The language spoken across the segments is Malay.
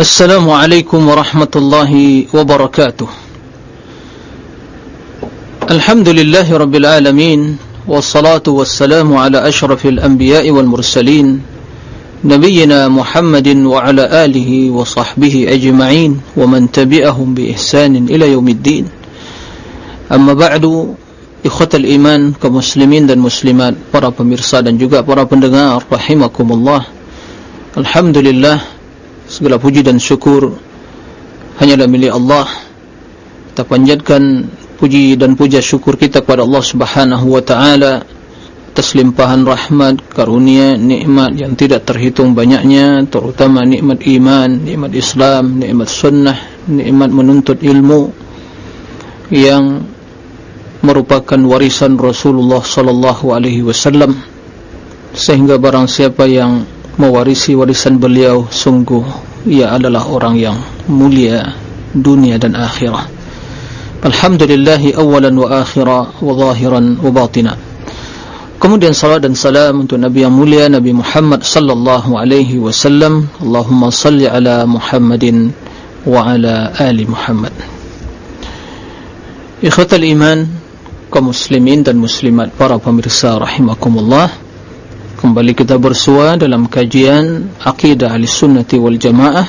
السلام عليكم ورحمة الله وبركاته. الحمد لله رب العالمين والصلاة والسلام على أشرف الأنبياء والمرسلين نبينا محمد وعلى آله وصحبه أجمعين ومن تبعهم بإحسان إلى يوم الدين. أما بعد إخوة الإيمان كمسلمين dan muslimat para pemirsa dan juga para pendengar rahimakumullah. Alhamdulillah segala puji dan syukur hanyalah milik Allah. Kita panjatkan puji dan puja syukur kita kepada Allah subhanahu wa ta'ala atas limpahan rahmat, karunia, nikmat yang tidak terhitung banyaknya terutama nikmat iman, nikmat Islam, nikmat sunnah, nikmat menuntut ilmu yang merupakan warisan Rasulullah sallallahu alaihi wasallam. Sehingga barang siapa yang mewarisi warisan beliau sungguh ia adalah orang yang mulia dunia dan akhirat Alhamdulillah awalan wa akhira wa zahiran wa batina. Kemudian salat dan salam untuk Nabi yang mulia Nabi Muhammad sallallahu alaihi wasallam. Allahumma salli ala Muhammadin wa ala ali Muhammad. Ikhwatal iman kaum muslimin dan muslimat para pemirsa rahimakumullah kembali kita bersua dalam kajian akidah al-sunnati wal jamaah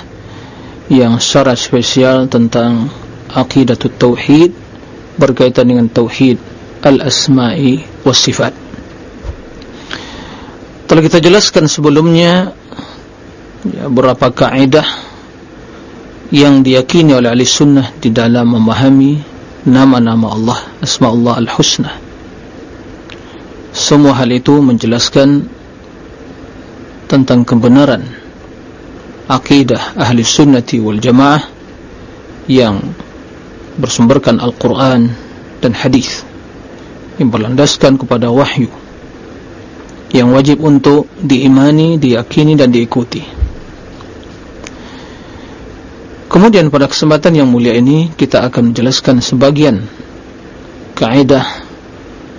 yang secara spesial tentang akidah tauhid berkaitan dengan tauhid al-asma'i was sifat telah kita jelaskan sebelumnya ya, beberapa kaidah yang diyakini oleh ahli sunnah di dalam memahami nama-nama Allah Asma Allah Al-Husna. Semua hal itu menjelaskan tentang kebenaran akidah ahli sunnati wal jamaah yang bersumberkan Al-Quran dan hadis yang berlandaskan kepada wahyu yang wajib untuk diimani, diyakini dan diikuti. Kemudian pada kesempatan yang mulia ini kita akan menjelaskan sebagian kaidah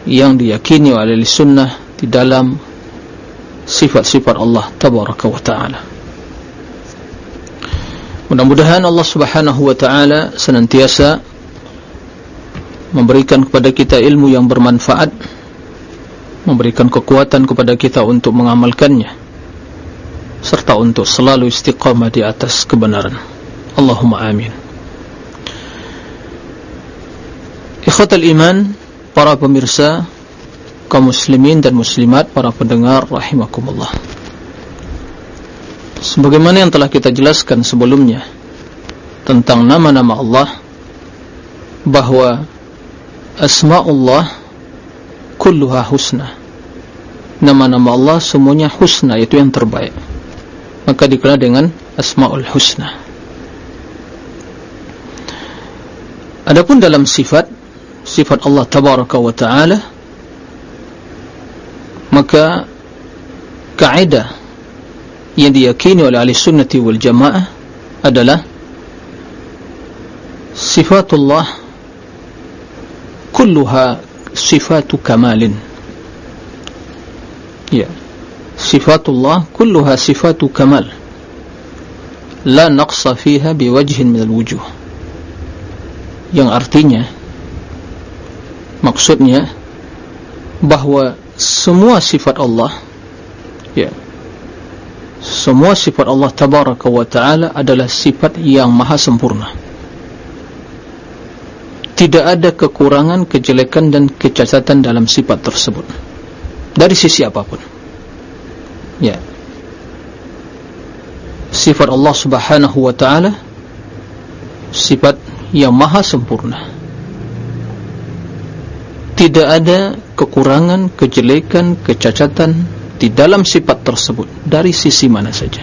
yang diyakini oleh sunnah di dalam sifat-sifat Allah tabaraka wa taala. Mudah-mudahan Allah Subhanahu wa taala senantiasa memberikan kepada kita ilmu yang bermanfaat, memberikan kekuatan kepada kita untuk mengamalkannya serta untuk selalu istiqamah di atas kebenaran. Allahumma amin Ikhwatal iman Para pemirsa kaum muslimin dan muslimat Para pendengar rahimakumullah. Sebagaimana yang telah kita jelaskan sebelumnya Tentang nama-nama Allah Bahawa Asma'ullah Kulluha husna. Nama-nama Allah semuanya husna Itu yang terbaik. Maka dikenal dengan Asma'ul husna. Adapun dalam sifat sifat Allah tabaraka wa taala maka kaidah yang diyakini oleh ahli sunnati wal jamaah adalah sifatullah kulluha sifatu kamalin. Ya. Sifatullah kulluha sifatu kamal. La naqsa fiha biwajhin min alwujuh yang artinya maksudnya bahwa semua sifat Allah. Ya. Semua sifat Allah tabaraka wa taala adalah sifat yang maha sempurna. Tidak ada kekurangan, kejelekan dan kecacatan dalam sifat tersebut. Dari sisi apapun. Ya. Sifat Allah subhanahu wa ta'ala sifat yang maha sempurna tidak ada kekurangan, kejelekan, kecacatan di dalam sifat tersebut. Dari sisi mana saja.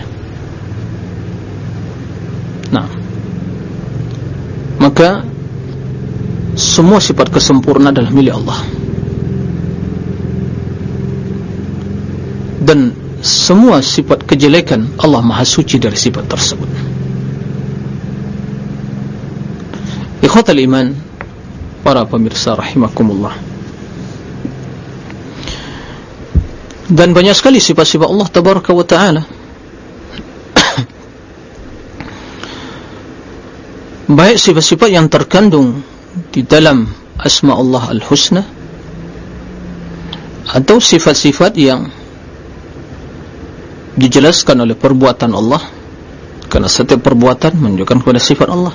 Nah. Maka semua sifat kesempurnaan adalah milik Allah. Dan semua sifat kejelekan Allah maha suci dari sifat tersebut. Ikhwatal iman Para pemirsa rahimakumullah Dan banyak sekali sifat-sifat Allah Tabaraka wa ta'ala. Baik sifat-sifat yang terkandung di dalam asma Allah al-husna atau sifat-sifat yang dijelaskan oleh perbuatan Allah karena setiap perbuatan menunjukkan kepada sifat Allah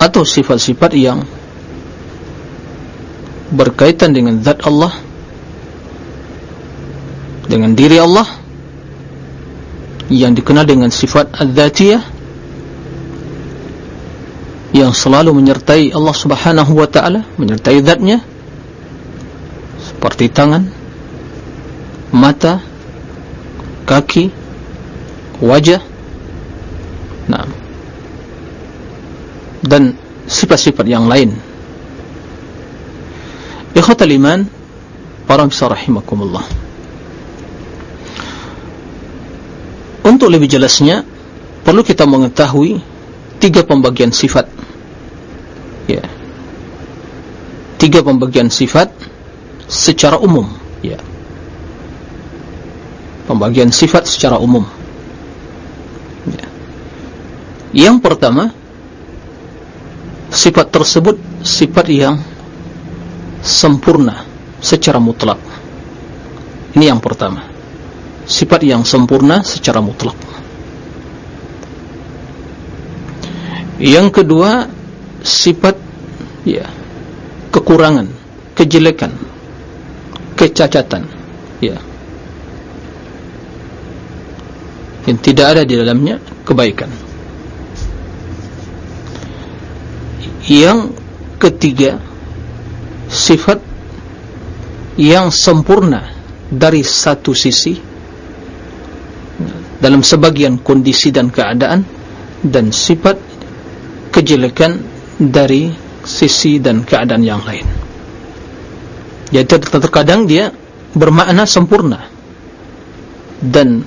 atau sifat-sifat yang berkaitan dengan zat Allah dengan diri Allah yang dikenal dengan sifat al-dhatiyah yang selalu menyertai Allah subhanahu wa ta'ala menyertai zatnya seperti tangan mata kaki wajah. Nah dan sifat-sifat yang lain. Ikhwatal iman para misal rahimakumullah untuk lebih jelasnya perlu kita mengetahui tiga pembagian sifat. Ya. Tiga pembagian sifat secara umum. Ya. Pembagian sifat secara umum. Ya. yang pertama sifat tersebut sifat yang sempurna secara mutlak. Ini yang pertama sifat yang sempurna secara mutlak. Yang kedua sifat ya kekurangan kejelekan kecacatan ya. Yang tidak ada di dalamnya kebaikan. Yang ketiga sifat yang sempurna dari satu sisi dalam sebagian kondisi dan keadaan dan sifat kejelekan dari sisi dan keadaan yang lain. Jadi terkadang dia bermakna sempurna. Dan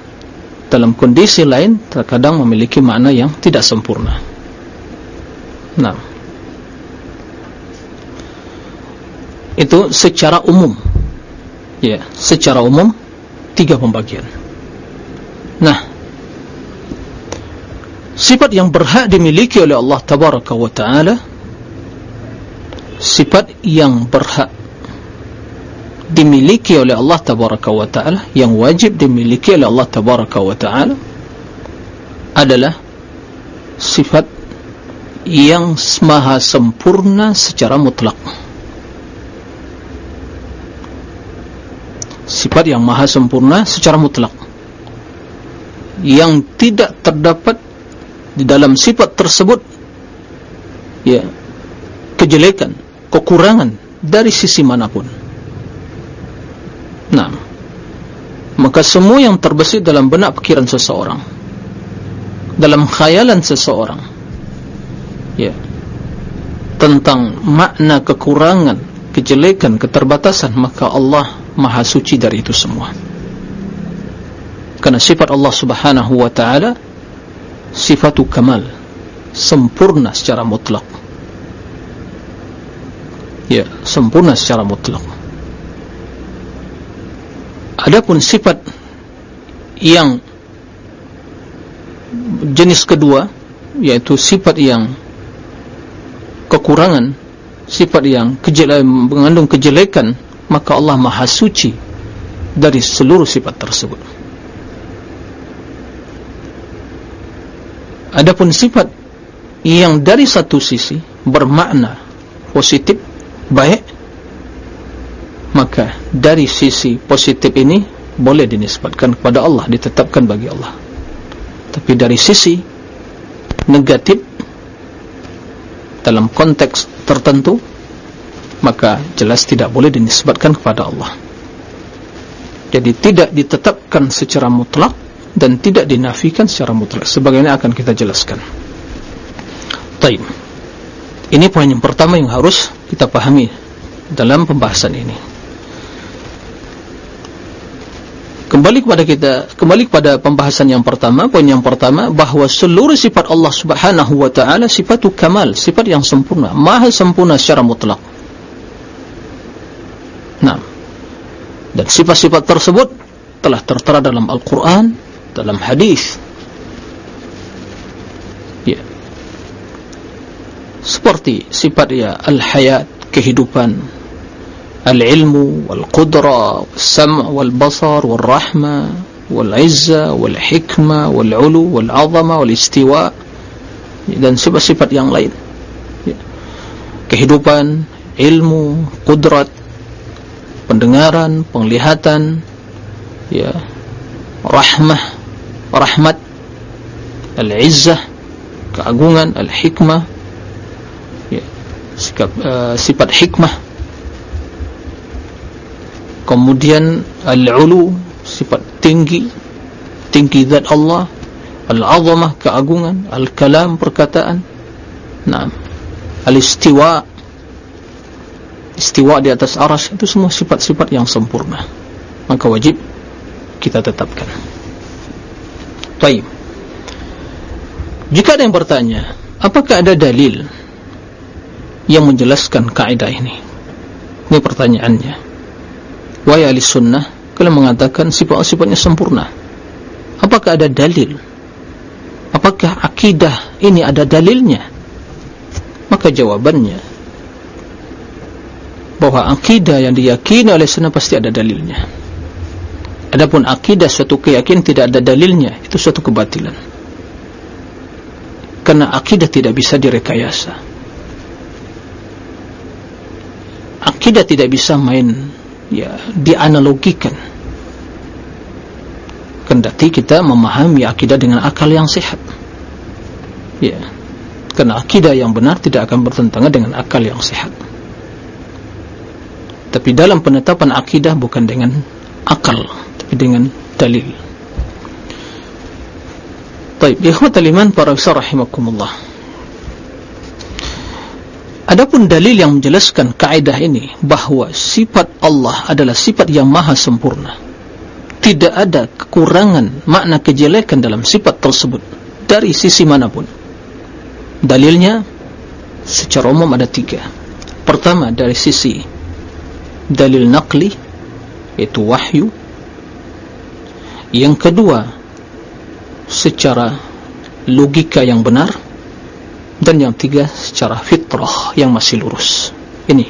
dalam kondisi lain terkadang memiliki makna yang tidak sempurna. Nah. Itu secara umum. Ya secara umum tiga pembagian nah. Sifat yang berhak dimiliki oleh Allah tabaraka wa taala sifat yang berhak dimiliki oleh Allah tabaraka wa taala yang wajib dimiliki oleh Allah tabaraka wa taala adalah sifat yang maha sempurna secara mutlak. Sifat yang maha sempurna secara mutlak yang tidak terdapat di dalam sifat tersebut ya kejelekan kekurangan dari sisi manapun. Nah maka semua yang terbesit dalam benak pikiran seseorang dalam khayalan seseorang ya tentang makna kekurangan kejelekan keterbatasan maka Allah maha suci dari itu semua karena sifat Allah subhanahu wa ta'ala sifatu kamal sempurna secara mutlak. Ya sempurna secara mutlak. Adapun sifat yang jenis kedua yaitu sifat yang kekurangan sifat yang kejelekan mengandung kejelekan maka Allah maha suci dari seluruh sifat tersebut adapun sifat yang dari satu sisi bermakna positif baik maka dari sisi positif ini boleh dinisbatkan kepada Allah ditetapkan bagi Allah. Tapi dari sisi negatif dalam konteks tertentu maka jelas tidak boleh dinisbatkan kepada Allah. Jadi tidak ditetapkan secara mutlak dan tidak dinafikan secara mutlak. Sebagaimana akan kita jelaskan. Taib. Ini poin yang pertama yang harus kita pahami dalam pembahasan ini. Kembali kepada kita kembali kepada pembahasan yang pertama poin yang pertama bahawa seluruh sifat Allah subhanahu wa ta'ala sifat kamal sifat yang sempurna maha sempurna secara mutlak. Nah, dan sifat-sifat tersebut telah tertera dalam Al-Quran, dalam hadis. Ya. seperti sifat ya al-hayat kehidupan al-ilmu wal-qudra wal-sam' wal-basar wal-rahma wal-izza wal-hikmah wal-ulu wal-azama wal-istiwa dan sifat-sifat yang lain ya. kehidupan ilmu kudrat pendengaran penglihatan ya rahmah rahmat al-izzah keagungan al-hikmah ya sikap uh, sifat hikmah. Kemudian al-ulu sifat tinggi tinggi zat Allah al-azamah keagungan al-kalam perkataan. Nah al-istiwa istiwa di atas aras itu semua sifat-sifat yang sempurna. Maka wajib kita tetapkan baik jika ada yang bertanya apakah ada dalil yang menjelaskan kaidah ini? Ini pertanyaannya. Wahai ahli sunnah kalian mengatakan sifat-sifatnya sempurna. Apakah ada dalil? Apakah akidah ini ada dalilnya? Maka jawabannya bahwa akidah yang diyakini oleh sunnah pasti ada dalilnya adapun akidah suatu keyakinan tidak ada dalilnya itu suatu kebatilan. Karena akidah tidak bisa direkayasa. Akidah tidak bisa main ya dianalogikan. Kendati kita memahami akidah dengan akal yang sehat. Ya. Karena akidah yang benar tidak akan bertentangan dengan akal yang sehat. Tapi dalam penetapan akidah bukan dengan akal dengan dalil baik ikhwat aliman para usaha rahimakumullah Adapun dalil yang menjelaskan kaidah ini bahawa sifat Allah adalah sifat yang maha sempurna. Tidak ada kekurangan makna kejelekan dalam sifat tersebut dari sisi manapun. Dalilnya secara umum ada tiga. Pertama dari sisi dalil naqli yaitu wahyu. Yang kedua secara logika yang benar. Dan yang tiga secara fitrah yang masih lurus. Ini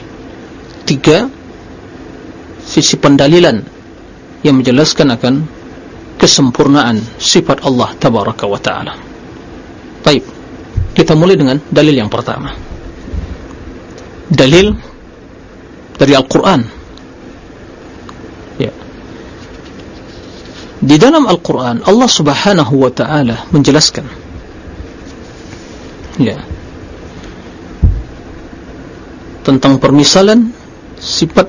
tiga sisi pendalilan yang menjelaskan akan kesempurnaan sifat Allah tabaraka wa ta'ala. Baik kita mulai dengan dalil yang pertama. Dalil dari Al-Quran di dalam Al-Quran Allah subhanahu wa ta'ala menjelaskan. Ya. Tentang permisalan sifat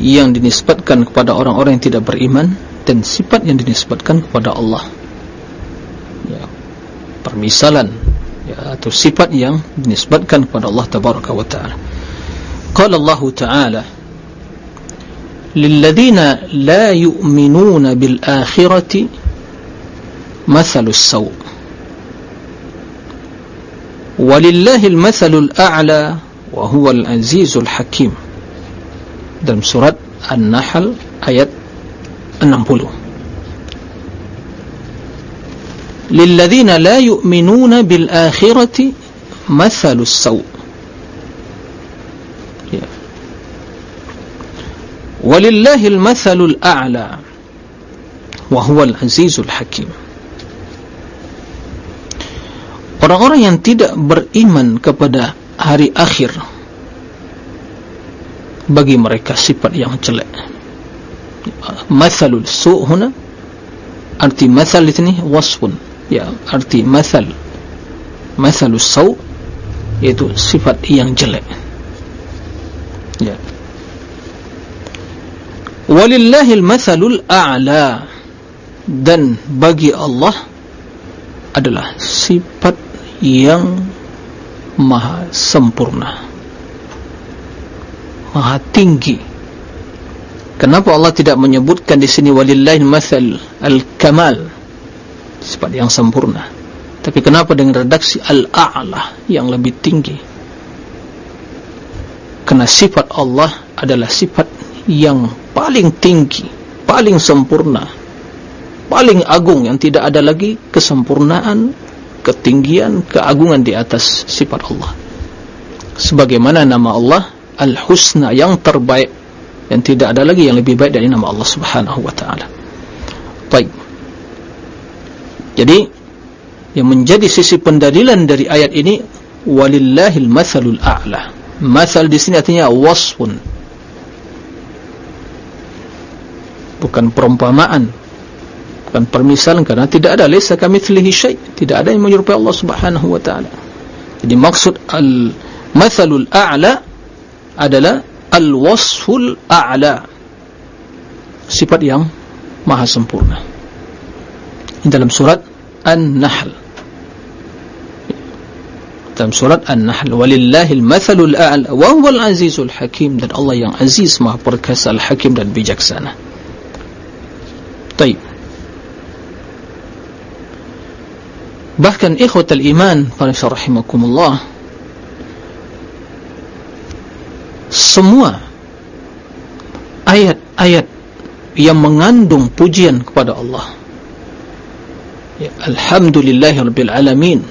yang dinisbatkan kepada orang-orang yang tidak beriman dan sifat yang dinisbatkan kepada Allah. Ya. Permisalan ya atau sifat yang dinisbatkan kepada Allah tabaraka wa taala. Qala Allah taala للذين لا يؤمنون بالآخرة مثل السوء. ولله المثل الأعلى وهو العزيز الحكيم. دم سورة النحل آيات النمبلو للذين لا يؤمنون بالآخرة مثل السوء. Walillahi al-mathalul a'la wa huwal azizul hakim. Orang-orang yang tidak beriman kepada hari akhir bagi mereka sifat yang jelek. Mathalul su' huna arti mathal ini wasfun ya arti mathal mathalus su' yaitu sifat yang jelek. Ya walillahil mathalul a'la. Dan bagi Allah adalah sifat yang maha sempurna. Maha tinggi. Kenapa Allah tidak menyebutkan di sini walillahi mathal al-kamal? Sifat yang sempurna. Tapi kenapa dengan redaksi al-a'la yang lebih tinggi? Karena sifat Allah adalah sifat yang paling tinggi paling sempurna paling agung yang tidak ada lagi kesempurnaan ketinggian, keagungan di atas sifat Allah. sebagaimana nama Allah Al-Husna yang terbaik dan tidak ada lagi yang lebih baik dari nama Allah Subhanahu wa taala. Baik. Jadi yang menjadi sisi pendalilan dari ayat ini walillahil mathalul a'la. Mathal di sini artinya wasfun. Bukan perumpamaan. Bukan permisalan karena tidak ada. Laisa kamitslihi syai', tidak ada yang menyerupai Allah Subhanahu wa taala. Jadi maksud al mathalul a'la adalah al-wasful a'la. Sifat yang maha sempurna. Dalam surat An-Nahl. Dalam surat An-Nahl walillahil mathalul a'la wa huwal azizul hakim. Dan Allah yang aziz maha perkasa al-hakim dan bijaksana taib. Bahkan ikhwatal iman para rahimakumullah semua ayat-ayat yang mengandung pujian kepada Allah. Ya, Alhamdulillahirabbil alamin.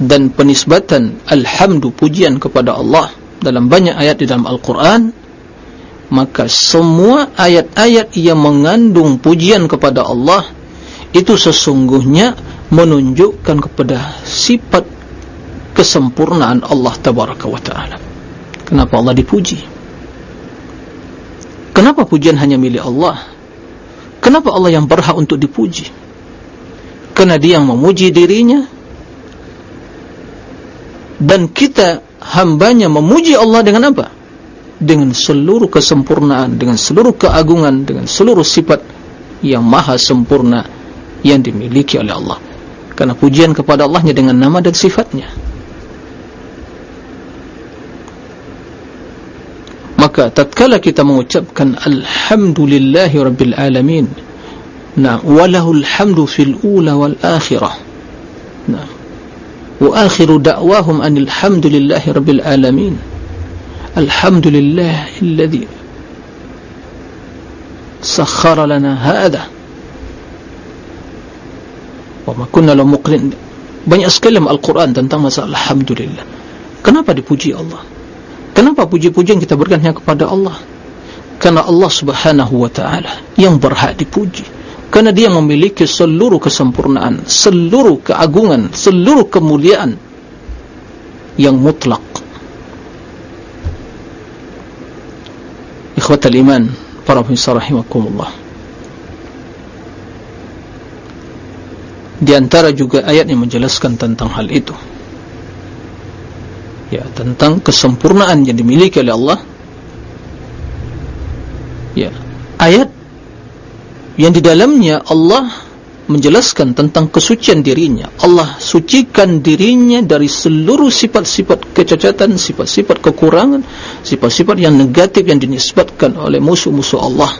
Dan penisbatan alhamdu pujian kepada Allah dalam banyak ayat di dalam Al-Qur'an maka semua ayat-ayat yang mengandung pujian kepada Allah itu sesungguhnya menunjukkan kepada sifat kesempurnaan Allah tabaraka wa taala Kenapa Allah dipuji? Kenapa pujian hanya milik Allah? Kenapa Allah yang berhak untuk dipuji? Karena dia yang memuji dirinya dan kita hambanya memuji Allah dengan apa? Dengan seluruh kesempurnaan, dengan seluruh keagungan, dengan seluruh sifat yang maha sempurna yang dimiliki oleh Allah. Karena pujian kepada Allahnya dengan nama dan sifatnya. maka tatkala kita mengucapkan alhamdulillahi rabbil alamin nah walahul hamdu fil ula wal akhirah nah wa akhiru da'wahum anil hamdulillahi rabbil alamin alladhi sakhara lana hadha wa ma kunna lahu muqrin banyak sekali Al-Quran tentang masalah alhamdulillah kenapa dipuji Allah Kenapa puji-pujian kita berikan hanya kepada Allah? Karena Allah subhanahu wa ta'ala yang berhak dipuji. Karena dia memiliki seluruh kesempurnaan, seluruh keagungan, seluruh kemuliaan yang mutlak. Ikhwatal iman, para pemirsa rahimakumullah. Di antara juga ayat yang menjelaskan tentang hal itu ya tentang kesempurnaan yang dimiliki oleh Allah ya ayat yang di dalamnya Allah menjelaskan tentang kesucian dirinya. Allah sucikan dirinya dari seluruh sifat-sifat kecacatan sifat-sifat kekurangan sifat-sifat yang negatif yang dinisbatkan oleh musuh-musuh Allah.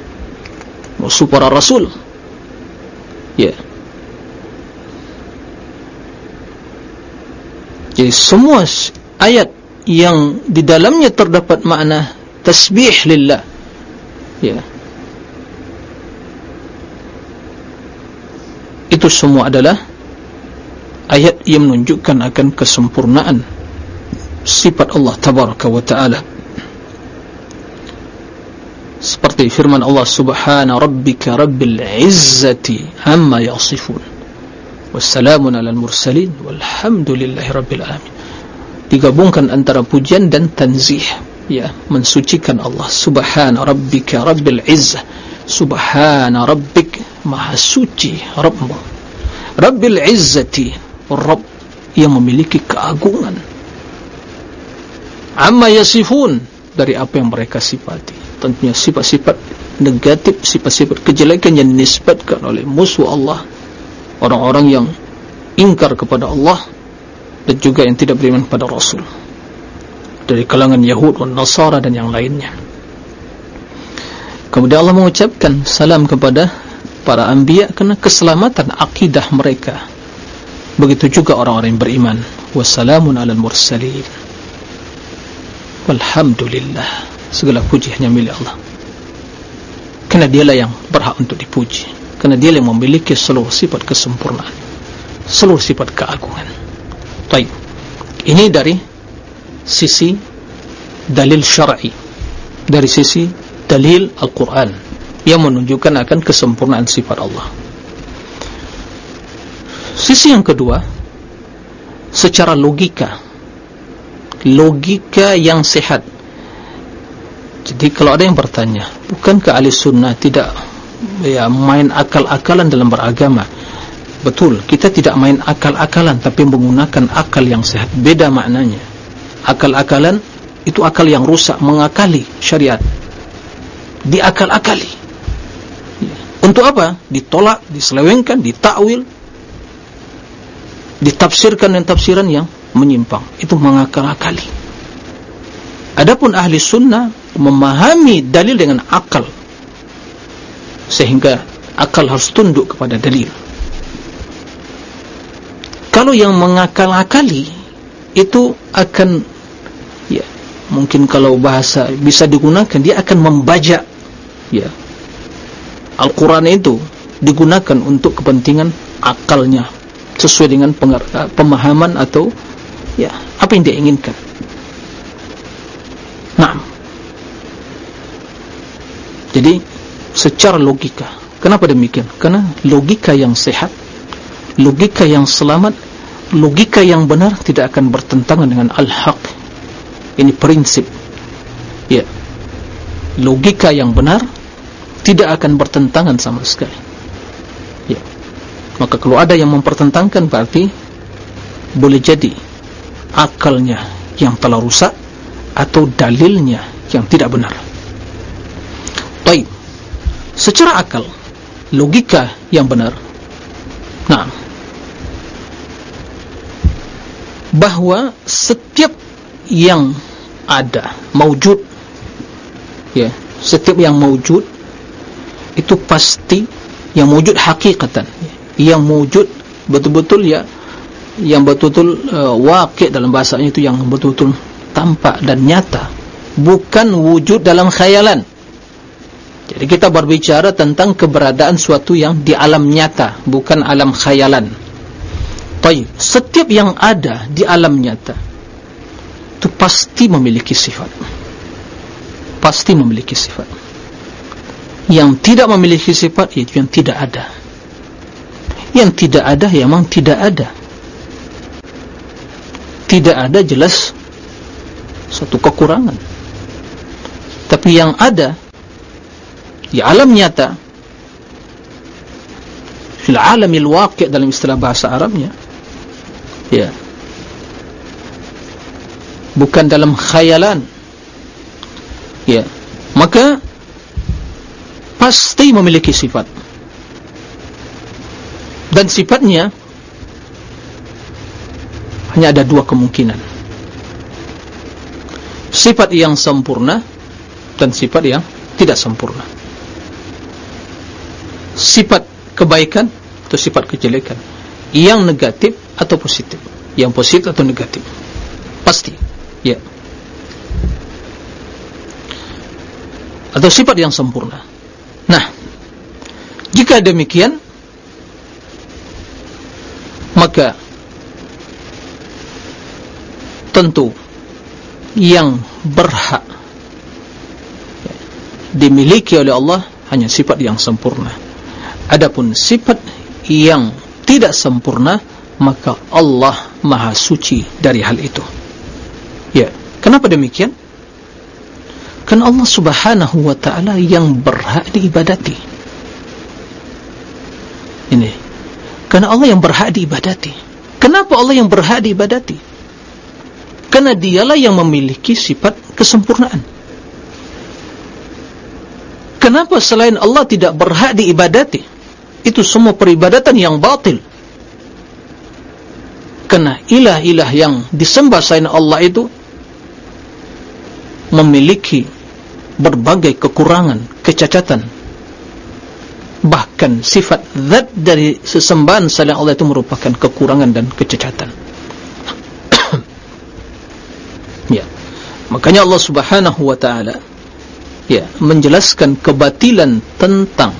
Musuh para rasul. Ya. Jadi semua ayat yang di dalamnya terdapat makna tasbih lillah. Ya itu semua adalah ayat yang menunjukkan akan kesempurnaan sifat Allah tabaraka wa taala. Seperti firman Allah subhana rabbika rabbil izzati amma yasifun wassalamun alal mursalin walhamdulillahi rabbil alamin. Digabungkan antara pujian dan tanzih ya mensucikan Allah. Subhana rabbika rabbil izzah subhana rabbik maha suci rabbmu. Rabbil izzati rabb yang memiliki keagungan. Amma yasifun dari apa yang mereka sifati. Tentunya sifat-sifat negatif sifat-sifat kejelekan yang dinisbatkan oleh musuh Allah. Orang-orang yang ingkar kepada Allah dan juga yang tidak beriman kepada Rasul. Dari kalangan Yahud Nasara dan yang lainnya kemudian Allah mengucapkan salam kepada para anbiya karena keselamatan akidah mereka. Begitu juga orang-orang yang beriman. Wassalamun ala mursalin. Walhamdulillah. Segala puji hanya milik Allah. Kerana dialah yang berhak untuk dipuji. Kerana dia yang memiliki seluruh sifat kesempurnaan. Seluruh sifat keagungan. Baik. Ini dari sisi dalil syar'i. Dari sisi dalil Al-Quran. Yang menunjukkan akan kesempurnaan sifat Allah. Sisi yang kedua secara logika. Logika yang sehat. Jadi kalau ada yang bertanya bukankah ahli sunnah tidak ya main akal-akalan dalam beragama? Betul kita tidak main akal-akalan tapi menggunakan akal yang sehat. Beda maknanya. Akal-akalan itu akal yang rusak mengakali syariat diakal-akali. Untuk apa? ditolak, diselewengkan, ditakwil ditafsirkan dengan tafsiran yang menyimpang. Itu mengakal-akali. Adapun ahli sunnah memahami dalil dengan akal sehingga akal harus tunduk kepada dalil. Kalau yang mengakal-akali itu akan ya mungkin kalau bahasa bisa digunakan dia akan membajak ya. Al-Quran itu digunakan untuk kepentingan akalnya sesuai dengan pemahaman atau ya apa yang dia inginkan. Nah jadi secara logika kenapa demikian? Karena logika yang sehat logika yang selamat logika yang benar tidak akan bertentangan dengan al-haq. Ini prinsip. Ya. Logika yang benar tidak akan bertentangan sama sekali. Ya. Maka kalau ada yang mempertentangkan berarti boleh jadi akalnya yang telah rusak atau dalilnya yang tidak benar. Baik. Secara akal logika yang benar. Nah bahwa setiap yang ada maujud ya setiap yang maujud itu pasti yang maujud hakikatan. Yang maujud betul-betul ya yang betul-betul uh, wakil dalam bahasanya itu yang betul-betul tampak dan nyata. Bukan wujud dalam khayalan. Jadi kita berbicara tentang keberadaan suatu yang di alam nyata bukan alam khayalan. Baik, setiap yang ada di alam nyata itu pasti memiliki sifat. Pasti memiliki sifat yang tidak memiliki sifat itu yang tidak ada. Yang tidak ada ya memang tidak ada. Tidak ada jelas satu kekurangan. Tapi yang ada di alam nyata fil alamil waqi' dalam istilah bahasa Arabnya ya bukan dalam khayalan ya maka pasti memiliki sifat. Dan sifatnya hanya ada dua kemungkinan. Sifat yang sempurna dan sifat yang tidak sempurna. Sifat kebaikan atau sifat kejelekan. Yang negatif atau positif. Yang positif atau negatif. Pasti. Ya. Atau sifat yang sempurna nah. Jika demikian maka tentu yang berhak dimiliki oleh Allah hanya sifat yang sempurna. Adapun sifat yang tidak sempurna maka Allah maha suci dari hal itu. Ya kenapa demikian kan Allah subhanahu wa ta'ala yang berhak diibadati. Ini. Karena Allah yang berhak diibadati. Kenapa Allah yang berhak diibadati? Karena dialah yang memiliki sifat kesempurnaan. Kenapa selain Allah tidak berhak diibadati? Itu semua peribadatan yang batil. Karena ilah-ilah yang disembah selain Allah itu memiliki berbagai kekurangan, kecacatan. Bahkan sifat zat dari sesembahan selain Allah itu merupakan kekurangan dan kecacatan. Ya. Makanya Allah subhanahu wa ta'ala ya menjelaskan kebatilan tentang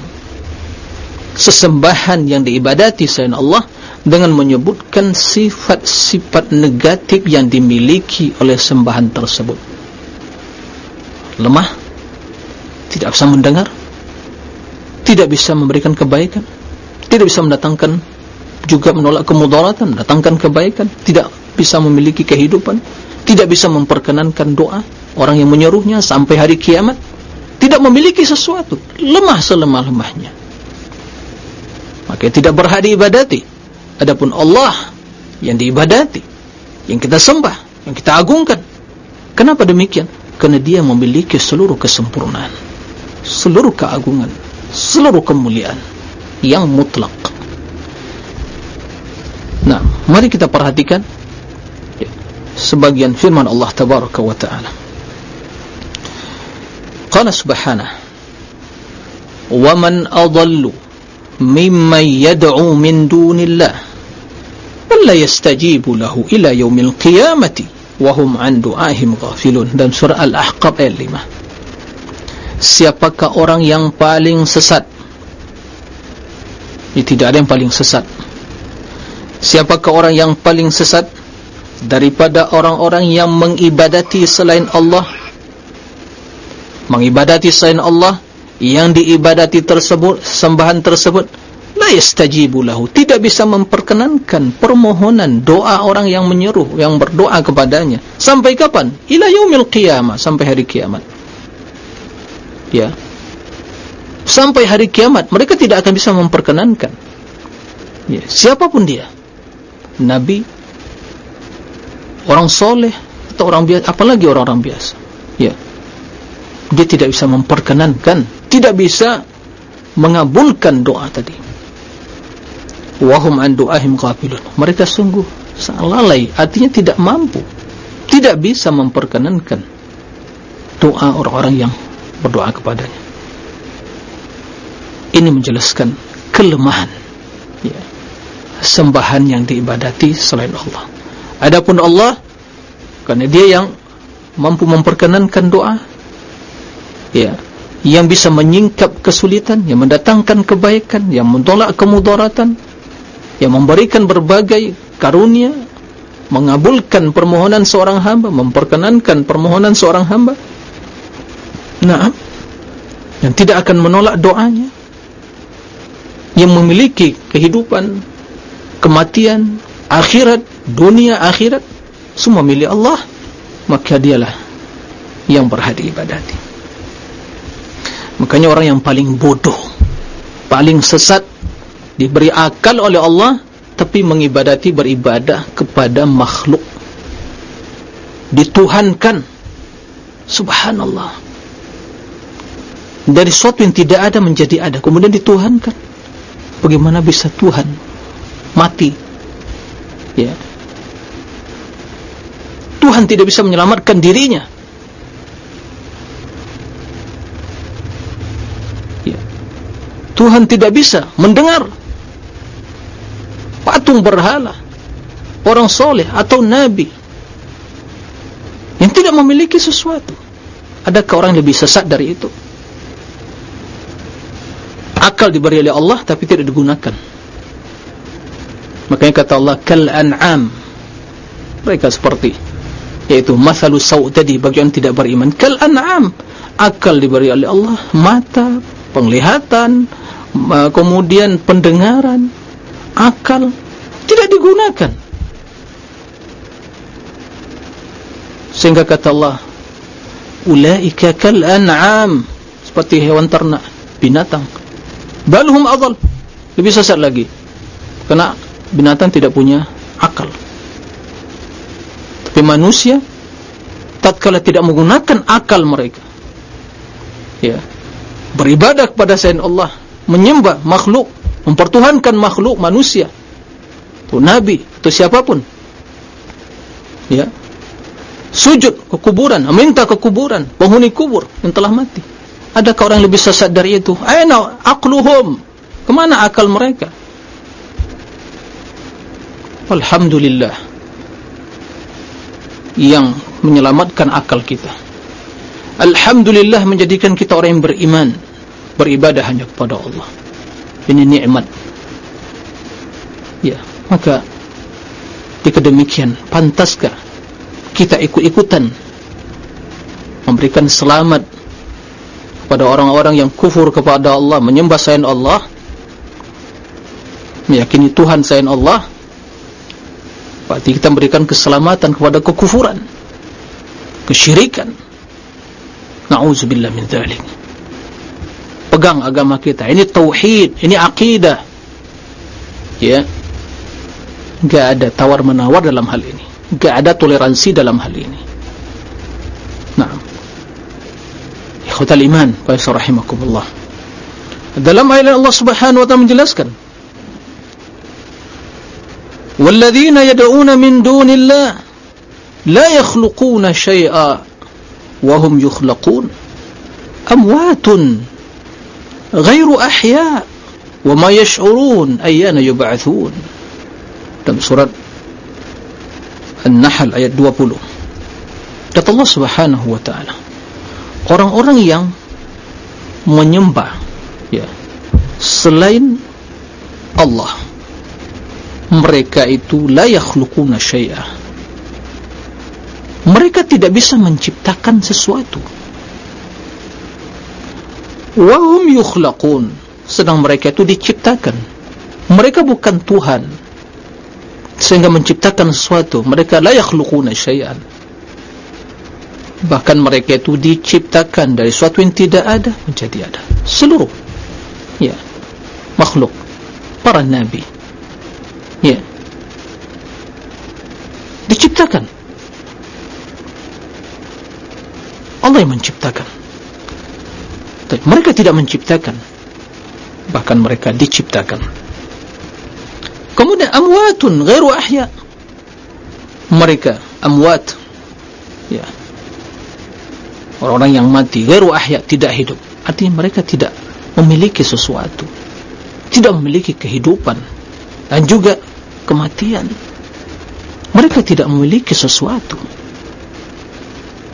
sesembahan yang diibadati selain Allah dengan menyebutkan sifat-sifat negatif yang dimiliki oleh sembahan tersebut. Lemah tidak bisa mendengar. Tidak bisa memberikan kebaikan. Tidak bisa mendatangkan juga menolak kemudaratan mendatangkan kebaikan. Tidak bisa memiliki kehidupan. Tidak bisa memperkenankan doa orang yang menyeruhnya sampai hari kiamat. Tidak memiliki sesuatu. Lemah selemah-lemahnya. Maka tidak berhak diibadati adapun Allah yang diibadati yang kita sembah yang kita agungkan. Kenapa demikian? Kerana dia memiliki seluruh kesempurnaan seluruh keagungan seluruh kemuliaan yang mutlak. Nah mari kita perhatikan sebagian firman Allah tabaraka wa ta'ala. Qala subhanah wa man adallu mimman yad'u min dunillah wala yastajibu lahu ila yawmil qiyamati wahum an du'ahim ghafilun. Dan surah Al-Ahqab ayat 5 siapakah orang yang paling sesat? Ini tidak ada yang paling sesat. Siapakah orang yang paling sesat? Daripada orang-orang yang mengibadati selain Allah. Mengibadati selain Allah yang diibadati tersebut sembahan tersebut la yastajibu lahu. Tidak bisa memperkenankan permohonan doa orang yang menyeru yang berdoa kepadanya. Sampai kapan? Ila yaumil qiyamah sampai hari kiamat ya. Sampai hari kiamat mereka tidak akan bisa memperkenankan. Ya siapapun dia. Nabi orang soleh atau orang biasa apalagi orang-orang biasa. Ya. Dia tidak bisa memperkenankan tidak bisa mengabulkan doa tadi. Wahum an du'ahim ghafilun. Mereka sungguh lalai artinya tidak mampu tidak bisa memperkenankan doa orang-orang yang berdoa kepadanya. Ini menjelaskan kelemahan ya, sembahan yang diibadati selain Allah. Adapun Allah karena dia yang mampu memperkenankan doa ya yang bisa menyingkap kesulitan yang mendatangkan kebaikan yang mentolak kemudaratan yang memberikan berbagai karunia mengabulkan permohonan seorang hamba memperkenankan permohonan seorang hamba nah yang tidak akan menolak doanya. Yang memiliki kehidupan kematian akhirat dunia akhirat semua milik Allah maka dialah yang berhadi ibadati makanya orang yang paling bodoh paling sesat diberi akal oleh Allah tapi mengibadati beribadah kepada makhluk. Dituhankan. Subhanallah dari sesuatu yang tidak ada menjadi ada. Kemudian dituhankan. Bagaimana bisa Tuhan mati? Ya. Tuhan tidak bisa menyelamatkan dirinya. Ya. Tuhan tidak bisa mendengar. Patung berhala. Orang soleh atau nabi. Yang tidak memiliki sesuatu. Adakah orang lebih sesat dari itu akal diberi oleh Allah tapi tidak digunakan. Makanya kata Allah kal an'am. Mereka seperti yaitu mathalu saw tadi bagi orang tidak beriman. Kal an'am. Akal diberi oleh Allah mata penglihatan kemudian pendengaran akal tidak digunakan. Sehingga kata Allah ulaika kal an'am. Seperti hewan ternak binatang balhum adall. Lebih sesat lagi. Karena binatang tidak punya akal. Tapi manusia tatkala tidak menggunakan akal mereka ya beribadah kepada selain Allah menyembah makhluk mempertuhankan makhluk manusia atau nabi atau siapapun ya sujud ke kuburan minta ke kuburan penghuni kubur yang telah mati adakah orang lebih sesat dari itu? Aina aqluhum. Kemana akal mereka? Alhamdulillah. Yang menyelamatkan akal kita. Alhamdulillah menjadikan kita orang yang beriman. Beribadah hanya kepada Allah. Ini nikmat. Ya maka jika demikian pantaskah kita ikut-ikutan memberikan selamat pada orang-orang yang kufur kepada Allah menyembah selain Allah meyakini Tuhan selain Allah berarti kita memberikan keselamatan kepada kekufuran kesyirikan. Na'udzubillah min dhalik. Pegang agama kita. Ini tauhid ini akidah ya. Enggak ada tawar menawar dalam hal ini. Enggak ada toleransi dalam hal ini ikhwatal iman wa rahimakumullah dalam ayat Allah Subhanahu wa taala menjelaskan والذين يدعون من دون الله لا يخلقون شيئا وهم يخلقون أموات غير أحياء وما يشعرون أيان يبعثون dalam surat An-Nahl ayat 20 kata Allah subhanahu wa ta'ala orang-orang yang menyembah ya selain Allah mereka itu la yakhluquna syai'a. Mereka tidak bisa menciptakan sesuatu. Wa hum yukhlaqun. Sedang mereka itu diciptakan. Mereka bukan Tuhan. Sehingga menciptakan sesuatu mereka la yakhluquna syai'an bahkan mereka itu diciptakan dari sesuatu yang tidak ada menjadi ada. Seluruh. Ya. Makhluk. Para nabi. Ya. Diciptakan. Allah yang menciptakan. Tapi mereka tidak menciptakan. Bahkan mereka diciptakan. Kemudian amwatun ghairu ahya. Mereka amwat. Ya orang-orang yang mati ghairu ahya tidak hidup. Artinya mereka tidak memiliki sesuatu. Tidak memiliki kehidupan. Dan juga kematian. Mereka tidak memiliki sesuatu.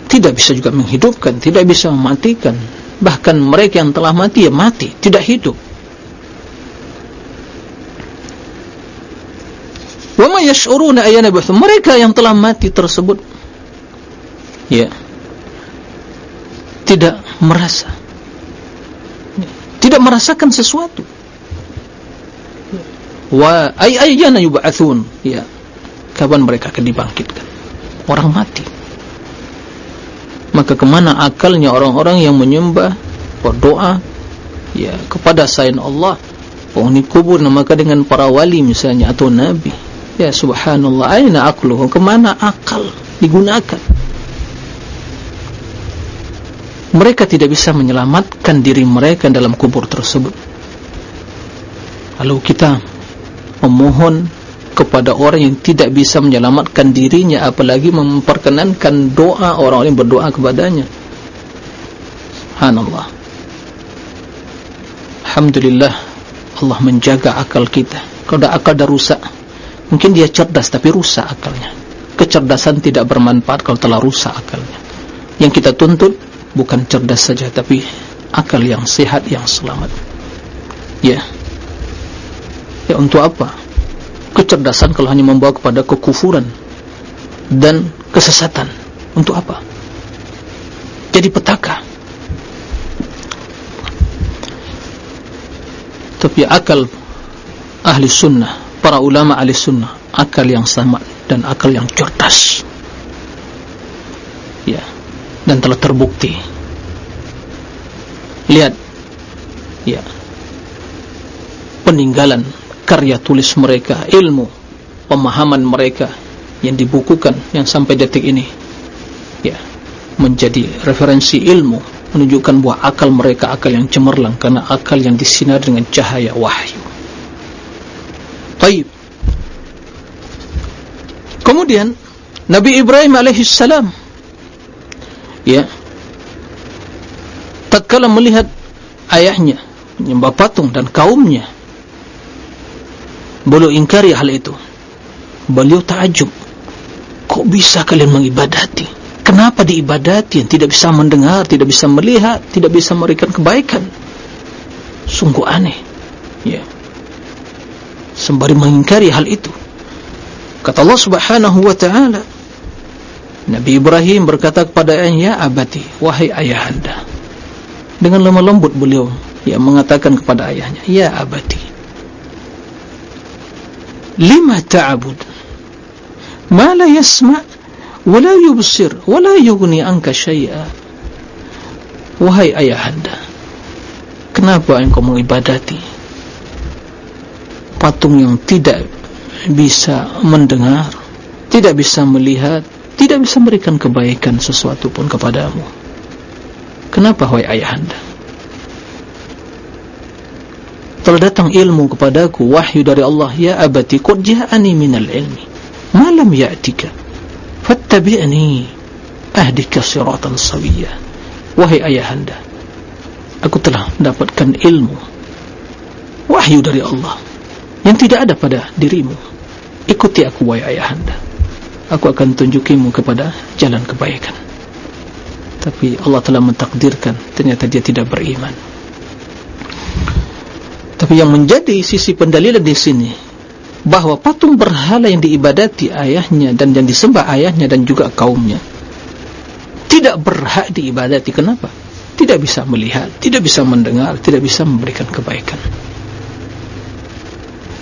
Tidak bisa juga menghidupkan tidak bisa mematikan. Bahkan mereka yang telah mati ya mati tidak hidup. Wama yash'uruna ayyana. Mereka yang telah mati tersebut ya tidak merasa tidak merasakan sesuatu. Wa ay ayyana yub'atsun. Ya. Kapan mereka akan dibangkitkan? Orang mati. Maka kemana akalnya orang-orang yang menyembah berdoa ya kepada selain Allah penghuni kubur maka dengan para wali misalnya atau nabi Ya subhanallah Aina akluhu Kemana akal digunakan Mereka tidak bisa menyelamatkan diri mereka dalam kubur tersebut. Lalu kita Memohon Kepada orang yang tidak bisa menyelamatkan dirinya Apalagi memperkenankan doa Orang-orang yang berdoa kepadanya. Subhanallah. Alhamdulillah Allah menjaga akal kita. Kalau dah akal dah rusak mungkin dia cerdas tapi rusak akalnya. Kecerdasan tidak bermanfaat kalau telah rusak akalnya. Yang kita tuntut bukan cerdas saja tapi akal yang sehat yang selamat. Ya. Ya untuk apa? Kecerdasan kalau hanya membawa kepada kekufuran dan kesesatan. Untuk apa? Jadi petaka. Tapi akal ahli sunnah para ulama ahli sunnah akal yang sama dan akal yang cerdas. Ya dan telah terbukti. Lihat. Ya. Peninggalan karya tulis mereka ilmu pemahaman mereka yang dibukukan yang sampai detik ini ya menjadi referensi ilmu menunjukkan bahwa akal mereka akal yang cemerlang karena akal yang disinar dengan cahaya wahyu. Taib. Kemudian Nabi Ibrahim alaihissalam ya. Tatkala melihat ayahnya menyembah patung dan kaumnya beliau ingkari hal itu beliau takjub. Kok bisa kalian mengibadati? Kenapa diibadati yang tidak bisa mendengar tidak bisa melihat tidak bisa memberikan kebaikan? Sungguh aneh. Ya. Sembari mengingkari hal itu. Kata Allah subhanahu wa ta'ala Nabi Ibrahim berkata kepada ayahnya ya abati wahai ayahanda dengan lemah lembut beliau yang mengatakan kepada ayahnya ya abati lima ta'abud ma la yasma' wa la yubsir wa la yughni anka syai'a wahai ayahanda kenapa engkau mengibadati patung yang tidak bisa mendengar tidak bisa melihat tidak bisa memberikan kebaikan sesuatu pun kepadamu. Kenapa wahai ayahanda? Telah datang ilmu kepadaku wahyu dari Allah ya abati qad ja'ani minal ilmi. Ma lam ya'tika? Fattabi'ni ahdika siratan sawiyya. Wahai ayahanda aku telah mendapatkan ilmu wahyu dari Allah yang tidak ada pada dirimu. Ikuti aku wahai ayahanda aku akan tunjukimu kepada jalan kebaikan. Tapi Allah telah mentakdirkan ternyata dia tidak beriman. Tapi yang menjadi sisi pendalilan di sini bahawa patung berhala yang diibadati ayahnya dan yang disembah ayahnya dan juga kaumnya tidak berhak diibadati. Kenapa? tidak bisa melihat, tidak bisa mendengar tidak bisa memberikan kebaikan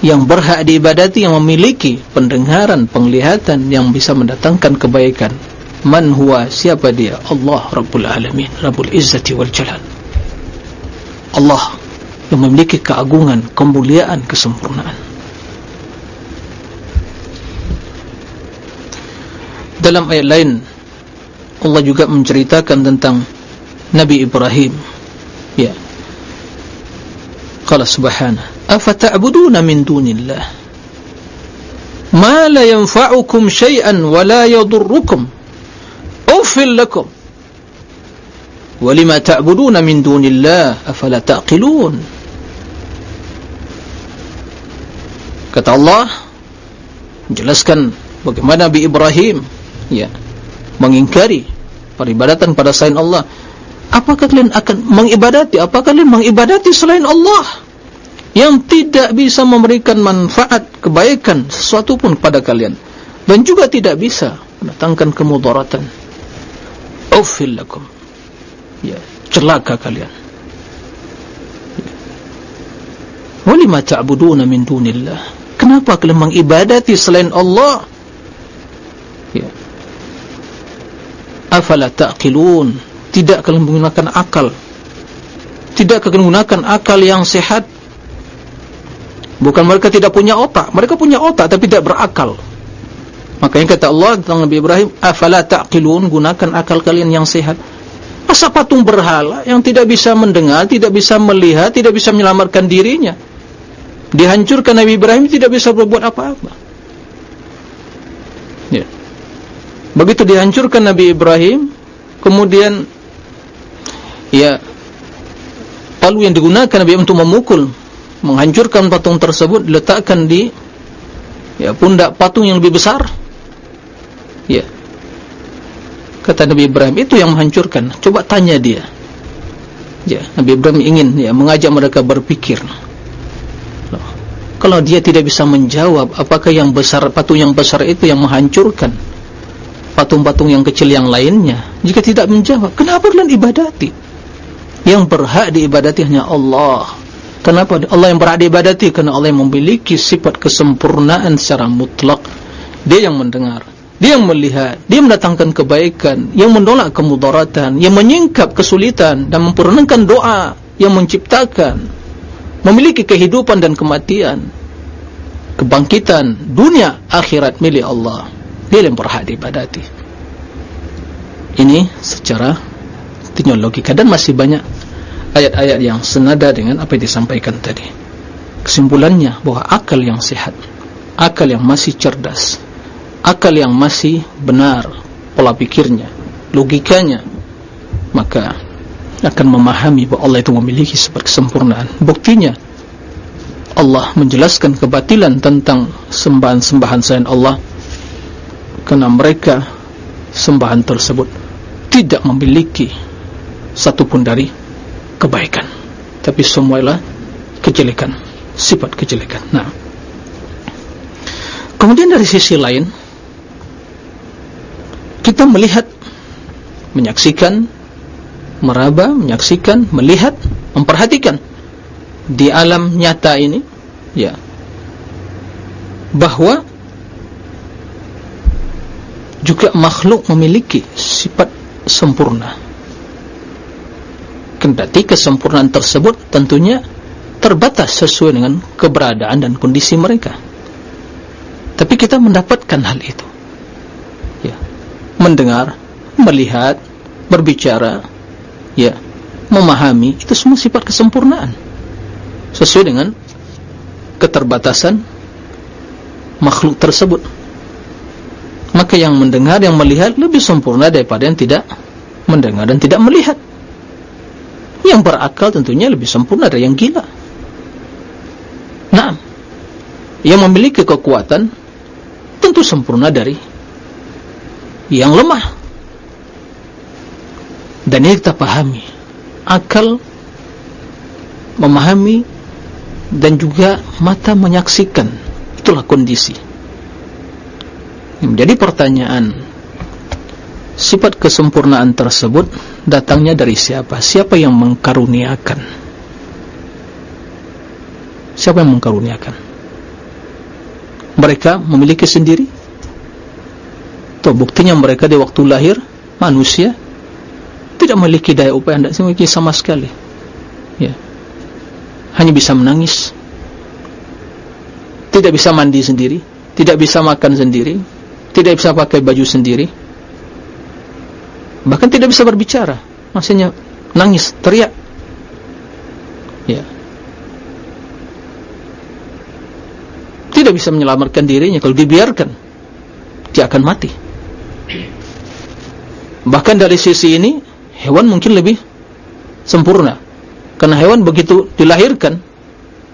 yang berhak diibadati yang memiliki pendengaran, penglihatan yang bisa mendatangkan kebaikan. Man huwa siapa dia? Allah Rabbul Alamin Rabbul Izzati wal Jalal. Allah yang memiliki keagungan kemuliaan kesempurnaan. Dalam ayat lain Allah juga menceritakan tentang Nabi Ibrahim. Ya. Qala subhanahu afata'buduna min dunillah ma la yanfa'ukum shay'an wa la yadurrukum uffil lakum wa lima ta'buduna min dunillah afala ta'qilun kata Allah menjelaskan bagaimana Nabi Ibrahim ya mengingkari peribadatan pada selain Allah. Apakah kalian akan mengibadati? Apakah kalian mengibadati selain Allah yang tidak bisa memberikan manfaat kebaikan sesuatu pun pada kalian. Dan juga tidak bisa mendatangkan kemudaratan. Aufil lakum. Ya celaka kalian. Ya. walima ta'buduna min dunillah. Kenapa kalian mengibadati selain Allah? Ya. Afala ta'qilun? Tidak kalian menggunakan akal. Tidak kalian menggunakan akal yang sehat Bukan mereka tidak punya otak, mereka punya otak tapi tidak berakal. Makanya kata Allah tentang Nabi Ibrahim, "Afala taqilun?" Gunakan akal kalian yang sehat. Masa patung berhala yang tidak bisa mendengar, tidak bisa melihat, tidak bisa menyelamatkan dirinya. Dihancurkan Nabi Ibrahim tidak bisa berbuat apa-apa. Ya. Begitu dihancurkan Nabi Ibrahim, kemudian ya palu yang digunakan Nabi untuk memukul menghancurkan patung tersebut diletakkan di ya pundak patung yang lebih besar. Ya. Kata Nabi Ibrahim itu yang menghancurkan. Coba tanya dia. Ya Nabi Ibrahim ingin ya mengajak mereka berpikir. Loh, kalau dia tidak bisa menjawab apakah yang besar patung yang besar itu yang menghancurkan patung-patung yang kecil yang lainnya? Jika tidak menjawab kenapa kalian ibadati? Yang berhak diibadati hanya Allah Kenapa? Allah yang berhak diibadati? Karena Allah yang memiliki sifat kesempurnaan secara mutlak. Dia yang mendengar, dia yang melihat, dia mendatangkan kebaikan, yang menolak kemudaratan, yang menyingkap kesulitan. Dan memperkenankan doa, yang menciptakan, memiliki kehidupan dan kematian, kebangkitan dunia akhirat milik Allah. Dia yang berhak diibadati. Ini secara tinjau logika dan masih banyak ayat-ayat yang senada dengan apa yang disampaikan tadi. Kesimpulannya bahwa akal yang sehat akal yang masih cerdas akal yang masih benar pola pikirnya logikanya maka akan memahami bahwa Allah itu memiliki kesempurnaan buktinya Allah menjelaskan kebatilan tentang sembahan-sembahan selain Allah karena mereka sembahan tersebut tidak memiliki satupun dari kebaikan. Tapi semua ialah kejelekan sifat kejelekan. Nah. Kemudian dari sisi lain kita melihat menyaksikan meraba, menyaksikan, melihat memperhatikan di alam nyata ini ya bahwa juga makhluk memiliki sifat sempurna kendati kesempurnaan tersebut tentunya terbatas sesuai dengan keberadaan dan kondisi mereka. Tapi kita mendapatkan hal itu. Ya. Mendengar melihat berbicara ya memahami itu semua sifat kesempurnaan. Sesuai dengan keterbatasan makhluk tersebut. Maka yang mendengar yang melihat lebih sempurna daripada yang tidak mendengar dan tidak melihat yang berakal tentunya lebih sempurna dari yang gila. Nah yang memiliki kekuatan tentu sempurna dari yang lemah. Dan ini kita pahami. Akal memahami dan juga mata menyaksikan. Itulah kondisi. Yang menjadi pertanyaan sifat kesempurnaan tersebut datangnya dari siapa? Siapa yang mengkaruniakan? Siapa yang mengkaruniakan? Mereka memiliki sendiri? Atau buktinya mereka di waktu lahir manusia tidak memiliki daya upaya tidak memiliki sama sekali. Ya. Hanya bisa menangis. Tidak bisa mandi sendiri tidak bisa makan sendiri tidak bisa pakai baju sendiri bahkan tidak bisa berbicara. Maksudnya nangis, teriak. Ya. Tidak bisa menyelamatkan dirinya kalau dibiarkan. Dia akan mati. Bahkan dari sisi ini hewan mungkin lebih sempurna. Karena hewan begitu dilahirkan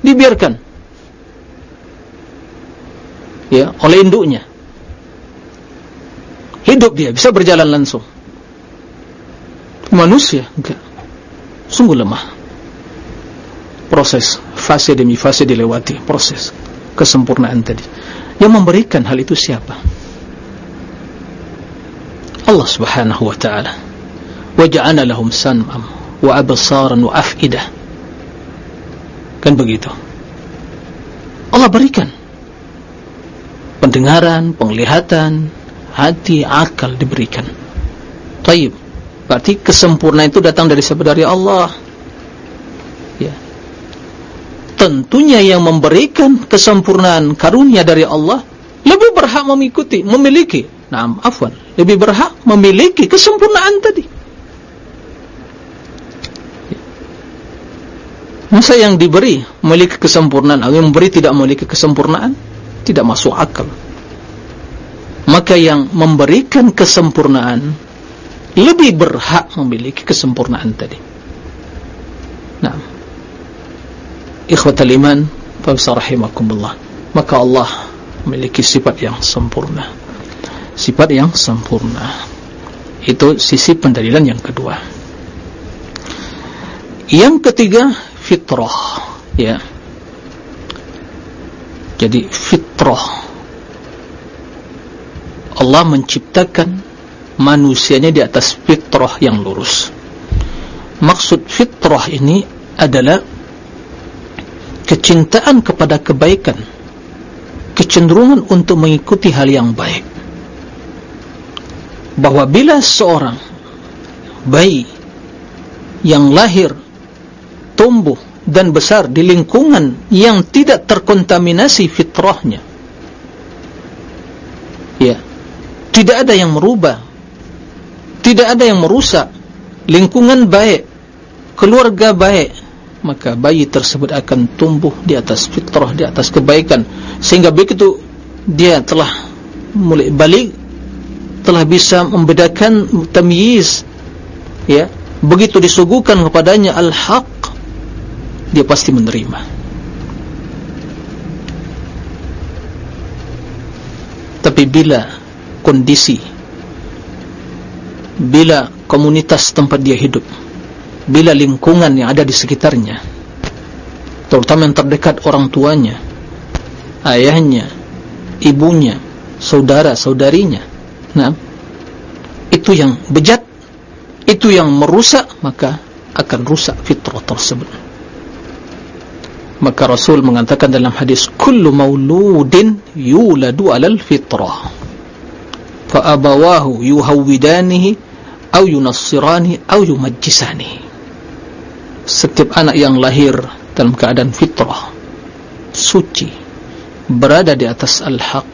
dibiarkan. Ya oleh induknya. Hidup dia bisa berjalan langsung manusia? Enggak sungguh lemah. Proses fase demi fase dilewati. Proses kesempurnaan tadi. Yang memberikan hal itu siapa? Allah subhanahu wa ta'ala. Waja'ana lahum san'am wa absaran wa af'idah. Kan begitu? Allah berikan pendengaran, penglihatan hati, akal diberikan. Taib berarti kesempurnaan itu datang dari dari Allah ya tentunya yang memberikan kesempurnaan karunia dari Allah lebih berhak mengikuti, memiliki Naam, afwan. Lebih berhak memiliki kesempurnaan tadi. Masa yang diberi memiliki kesempurnaan, yang memberi tidak memiliki kesempurnaan, tidak masuk akal. Maka yang memberikan kesempurnaan lebih berhak memiliki kesempurnaan tadi. Nah, ikhwatal iman, rahimakumullah. Maka Allah memiliki sifat yang sempurna. Sifat yang sempurna. Itu sisi pendalilan yang kedua. Yang ketiga fitrah. Ya. Jadi fitrah. Allah menciptakan manusianya di atas fitrah yang lurus. Maksud fitrah ini adalah kecintaan kepada kebaikan kecenderungan untuk mengikuti hal yang baik. Bahwa bila seorang bayi yang lahir tumbuh dan besar di lingkungan yang tidak terkontaminasi fitrahnya ya tidak ada yang merubah tidak ada yang merusak lingkungan baik keluarga baik maka bayi tersebut akan tumbuh di atas fitrah di atas kebaikan. Sehingga begitu dia telah mulai balik telah bisa membedakan tamyiz ya begitu disuguhkan kepadanya al-haq dia pasti menerima. Tapi bila kondisi bila komunitas tempat dia hidup bila lingkungan yang ada di sekitarnya terutama yang terdekat orang tuanya ayahnya ibunya saudara saudarinya nah itu yang bejat itu yang merusak maka akan rusak fitrah tersebut. Maka Rasul mengatakan dalam hadis kullu mauludin yuladu alal fitrah fa abawahu yuhawwidanihi au yunassirani au yumajjisani. Setiap anak yang lahir dalam keadaan fitrah suci berada di atas al-haq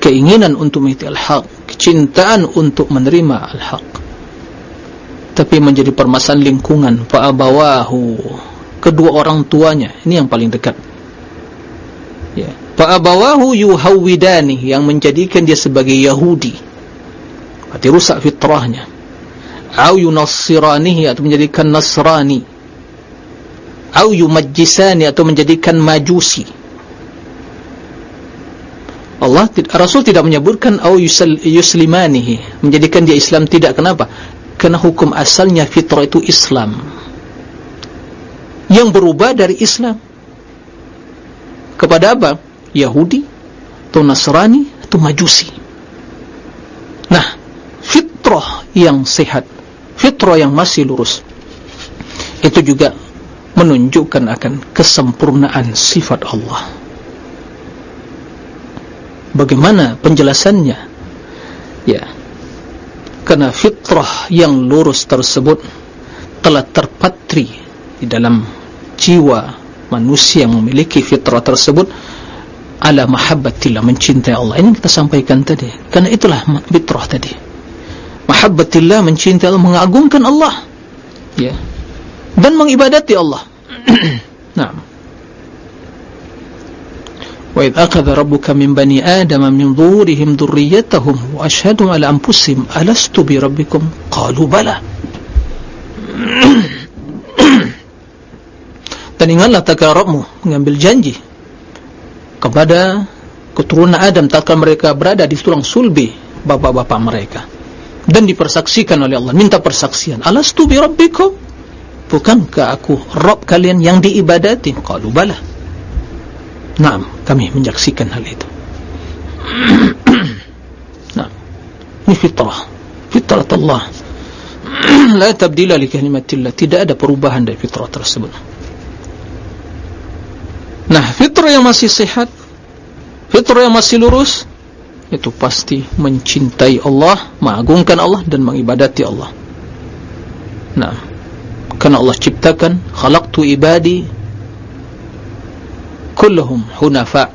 keinginan untuk mengikuti al-haq kecintaan untuk menerima al-haq tapi menjadi permasalahan lingkungan fa'abawahu kedua orang tuanya ini yang paling dekat. Ya. Fa'abawahu yuhawwidani yang menjadikan dia sebagai Yahudi. Berarti rusak fitrahnya au yunassiranihi atau menjadikan Nasrani. Au yumajjisani atau menjadikan Majusi. Allah Rasul tidak menyebutkan au yuslimanihi. Menjadikan dia Islam tidak. Kenapa? Kerana hukum asalnya fitrah itu Islam. Yang berubah dari Islam. Kepada apa? Yahudi atau Nasrani atau Majusi. Nah fitrah yang sehat fitrah yang masih lurus. Itu juga menunjukkan akan kesempurnaan sifat Allah. Bagaimana penjelasannya? Ya. Karena fitrah yang lurus tersebut telah terpatri di dalam jiwa manusia yang memiliki fitrah tersebut ala mahabbatillah mencintai Allah. Ini kita sampaikan tadi. Karena itulah fitrah tadi mahabbatillah mencintai Allah mengagungkan Allah. Ya. Yeah. dan mengibadati Allah. Nah wa id akhadha rabbuka min bani adama min dhurihim dhurriyyatahum wa ashhadu ala anfusihim alastu bi rabbikum? Qalu bala. Dan ingatlah takal Rabbimu mengambil janji kepada keturunan Adam takkan mereka berada di tulang sulbi bapa-bapa mereka dan dipersaksikan oleh Allah minta persaksian alastu bi rabbikum bukankah aku Rabb kalian yang diibadati qalu bala Naam, kami menyaksikan hal itu. Naam. Ini fitrah. Fitrah Allah. La tabdila li kalimatillah. Tidak ada perubahan dari fitrah tersebut. Nah, fitrah yang masih sehat, fitrah yang masih lurus, itu pasti mencintai Allah, mengagungkan Allah dan mengibadati Allah. Nah, karena Allah ciptakan khalaqtu ibadi kulluhum hunafa.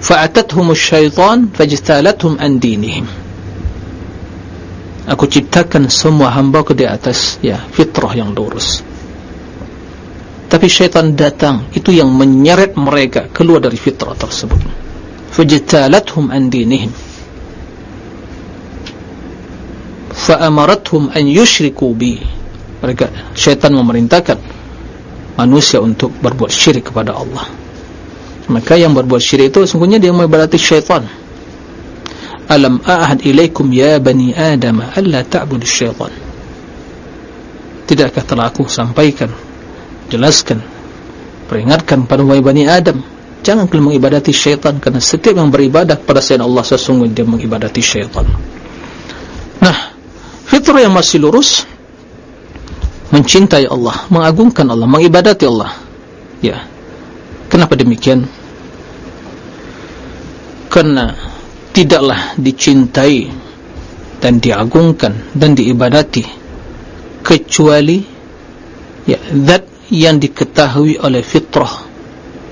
Fa'atathum asy-syaitan fajtalathum an dinihim. Aku ciptakan semua hamba ke di atas ya fitrah yang lurus tapi syaitan datang. Itu yang menyeret mereka keluar dari fitrah tersebut. Fajtalathum an dinihim. Fa amarathum an yushriku bi. Mereka syaitan memerintahkan manusia untuk berbuat syirik kepada Allah. Maka yang berbuat syirik itu sungguhnya dia mengibadati syaitan. Alam a'ahad ilaikum ya bani adam alla ta'budu syaitan. Tidakkah telah aku sampaikan jelaskan peringatkan pada wahai bani adam jangan kalian mengibadati syaitan kerana setiap yang beribadah kepada selain Allah sesungguhnya dia mengibadati syaitan nah fitrah yang masih lurus mencintai Allah, mengagungkan Allah, mengibadati Allah. Ya. Kenapa demikian? Karena tidaklah dicintai dan diagungkan dan diibadati kecuali ya zat yang diketahui oleh fitrah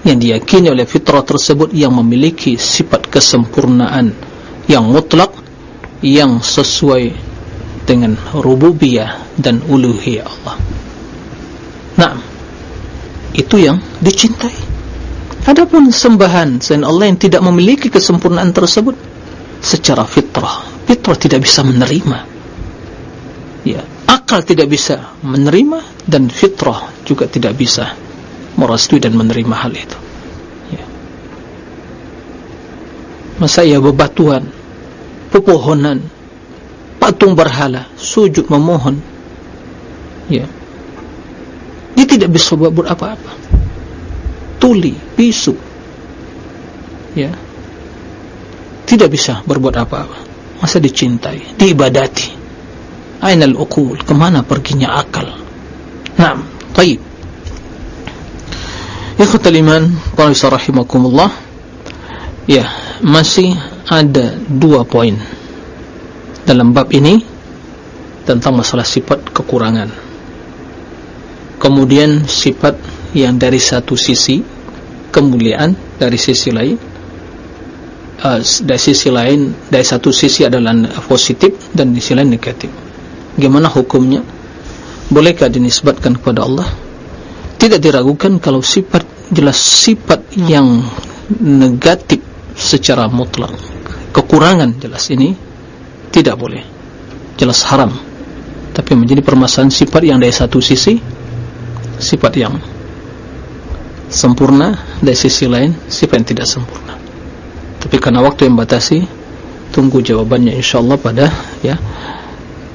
yang diyakini oleh fitrah tersebut yang memiliki sifat kesempurnaan yang mutlak yang sesuai dengan rububiyah dan uluhiyah Allah. Nah, itu yang dicintai. Adapun sembahan selain Allah yang tidak memiliki kesempurnaan tersebut secara fitrah, fitrah tidak bisa menerima. Ya, akal tidak bisa menerima dan fitrah juga tidak bisa merestui dan menerima hal itu. Ya. Masa ia bebatuan, pepohonan, patung berhala, sujud memohon, ya. Dia tidak bisa buat apa-apa. Tuli, pisau ya. Tidak bisa berbuat apa-apa. Masa dicintai diibadati. Ainal uqul kemana perginya akal? Na'am taib. Ikhwatal iman para rahimakumullah. Ya masih ada dua poin dalam bab ini tentang masalah sifat kekurangan. Kemudian sifat yang dari satu sisi kemuliaan dari sisi lain uh, dari sisi lain dari satu sisi adalah positif dan di sisi lain negatif. Bagaimana hukumnya bolehkah dinisbatkan kepada Allah? Tidak diragukan kalau sifat jelas sifat yang negatif secara mutlak. Kekurangan jelas ini tidak boleh. Jelas haram. Tapi menjadi permasalahan sifat yang dari satu sisi sifat yang sempurna dari sisi lain sifat yang tidak sempurna. Tapi karena waktu yang batasi tunggu jawabannya insyaallah pada ya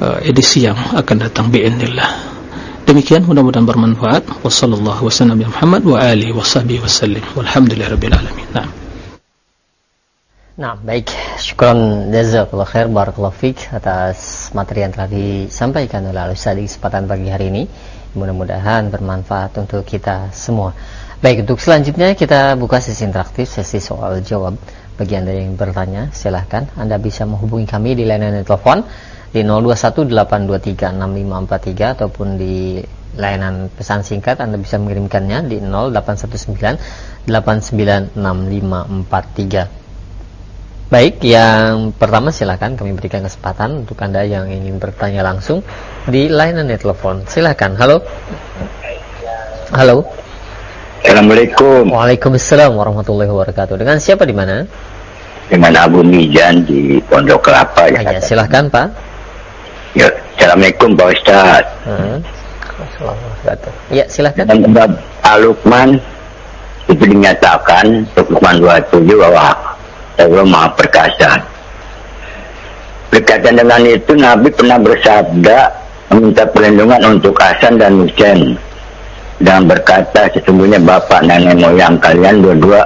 uh, edisi yang akan datang bi'inillah demikian mudah-mudahan bermanfaat wassallallahu wasallam Muhammad wa alihi washabihi wasallim walhamdulillahirabbil alamin nah Nah, baik. Syukran jazakallahu khair barakallahu fik atas materi yang telah disampaikan oleh Al-Ustaz di kesempatan pagi hari ini. Mudah-mudahan bermanfaat untuk kita semua. Baik, untuk selanjutnya kita buka sesi interaktif, sesi soal jawab. Bagi Anda yang bertanya, silahkan Anda bisa menghubungi kami di layanan telepon di 0218236543 ataupun di layanan pesan singkat Anda bisa mengirimkannya di 0819896543. Baik, yang pertama silahkan kami berikan kesempatan untuk Anda yang ingin bertanya langsung di layanan telepon. Silahkan, halo. Halo. Assalamualaikum. Waalaikumsalam warahmatullahi wabarakatuh. Dengan siapa di mana? Dengan Abu Mijan di Pondok Kelapa ya. Ya, silahkan Pak. Ya, Assalamualaikum Pak Ustaz. Hmm. Ya, silahkan. Dan bab Al-Luqman itu dinyatakan Luqman 27 bahwa Allah Maha Perkasa. Berkaitan dengan itu Nabi pernah bersabda meminta perlindungan untuk Hasan dan Husain dan berkata sesungguhnya bapak nenek moyang kalian dua-dua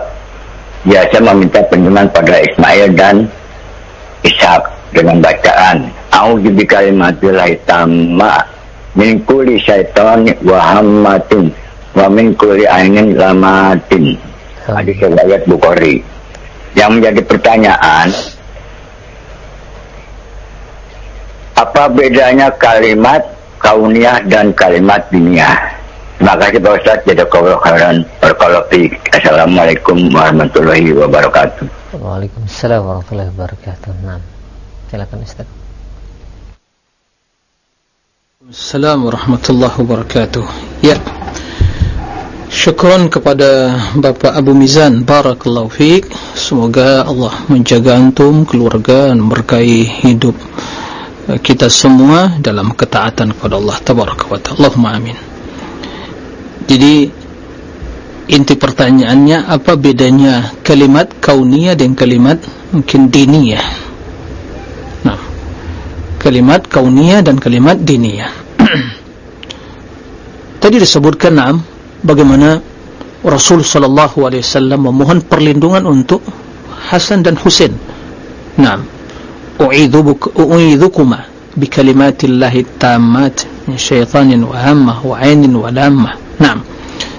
biasa meminta perlindungan pada Ismail dan Ishak dengan bacaan A'udzu bi kalimatillahi tamma min kulli syaitani wa hammatin wa min ainin lamatin. Hadis riwayat Bukhari. Yang menjadi pertanyaan apa bedanya kalimat kauniyah dan kalimat diniyah? Terima kasih Pak Ustaz. Jazakallahu khairan. Barakallahu Assalamualaikum warahmatullahi wabarakatuh. Waalaikumsalam warahmatullahi wabarakatuh. Nah, silakan Ustaz. Assalamualaikum warahmatullahi wabarakatuh. Ya. Syukron kepada Bapak Abu Mizan Barakallahu fiik Semoga Allah menjaga antum, keluarga dan berkahi hidup kita semua dalam ketaatan kepada Allah Tabaraka wa ta'ala Allahumma amin jadi inti pertanyaannya apa bedanya kalimat kauniyah dan kalimat mungkin diniyah? Kalimat kauniyah dan kalimat diniyah. Tadi disebutkan nam bagaimana Rasul sallallahu alaihi wasallam memohon perlindungan untuk Hasan dan Husain. Naam. U'idzubuka u'idzukuma bi kalimatillahi tammat min syaitanin wa hammah wa 'ainin wa lammah. Naam.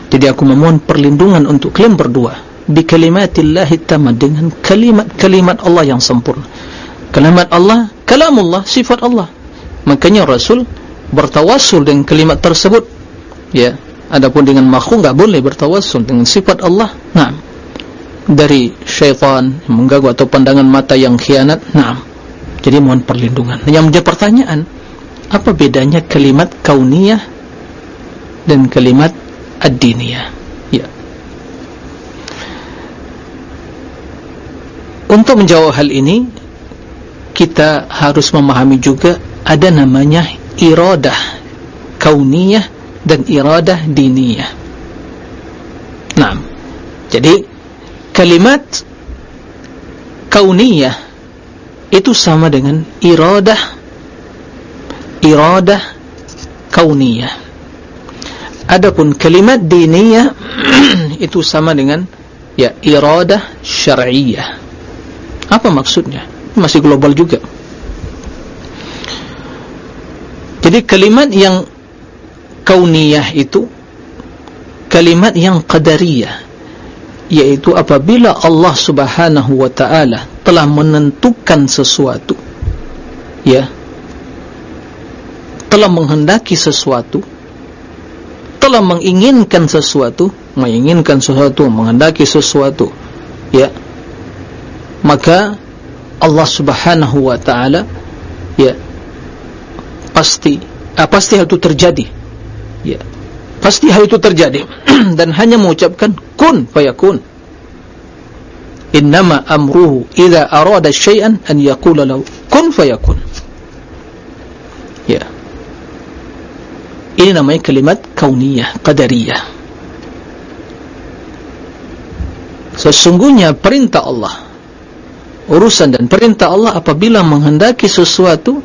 Jadi aku memohon perlindungan untuk kalian berdua bi kalimatillahi tammat dengan kalimat-kalimat Allah yang sempurna. Kalimat Allah, kalamullah, sifat Allah. Makanya Rasul bertawassul dengan kalimat tersebut. Ya. Adapun dengan makhluk enggak boleh bertawassul dengan sifat Allah. Naam. Dari syaitan mengganggu atau pandangan mata yang khianat. Naam. Jadi mohon perlindungan. Yang menjadi pertanyaan, apa bedanya kalimat kauniyah dan kalimat ad-diniyah ya untuk menjawab hal ini kita harus memahami juga ada namanya iradah kauniyah dan iradah diniyah. Nah jadi kalimat kauniyah itu sama dengan iradah iradah kauniyah. Adapun kalimat diniyah itu sama dengan ya iradah syar'iyah apa maksudnya masih global juga. Jadi kalimat yang kauniyah itu kalimat yang qadariyah yaitu apabila Allah subhanahu wa ta'ala telah menentukan sesuatu ya telah menghendaki sesuatu telah menginginkan sesuatu menginginkan sesuatu menghendaki sesuatu ya maka Allah subhanahu wa ta'ala ya pasti ah, pasti hal itu terjadi. Ya pasti hal itu terjadi. Dan hanya mengucapkan kun fayakun. Innama amruhu idza arada syai'an an yaqula lahu kun fayakun. Ya. Ini namanya kalimat kauniyah qadariyah. Sesungguhnya perintah Allah urusan dan perintah Allah apabila menghendaki sesuatu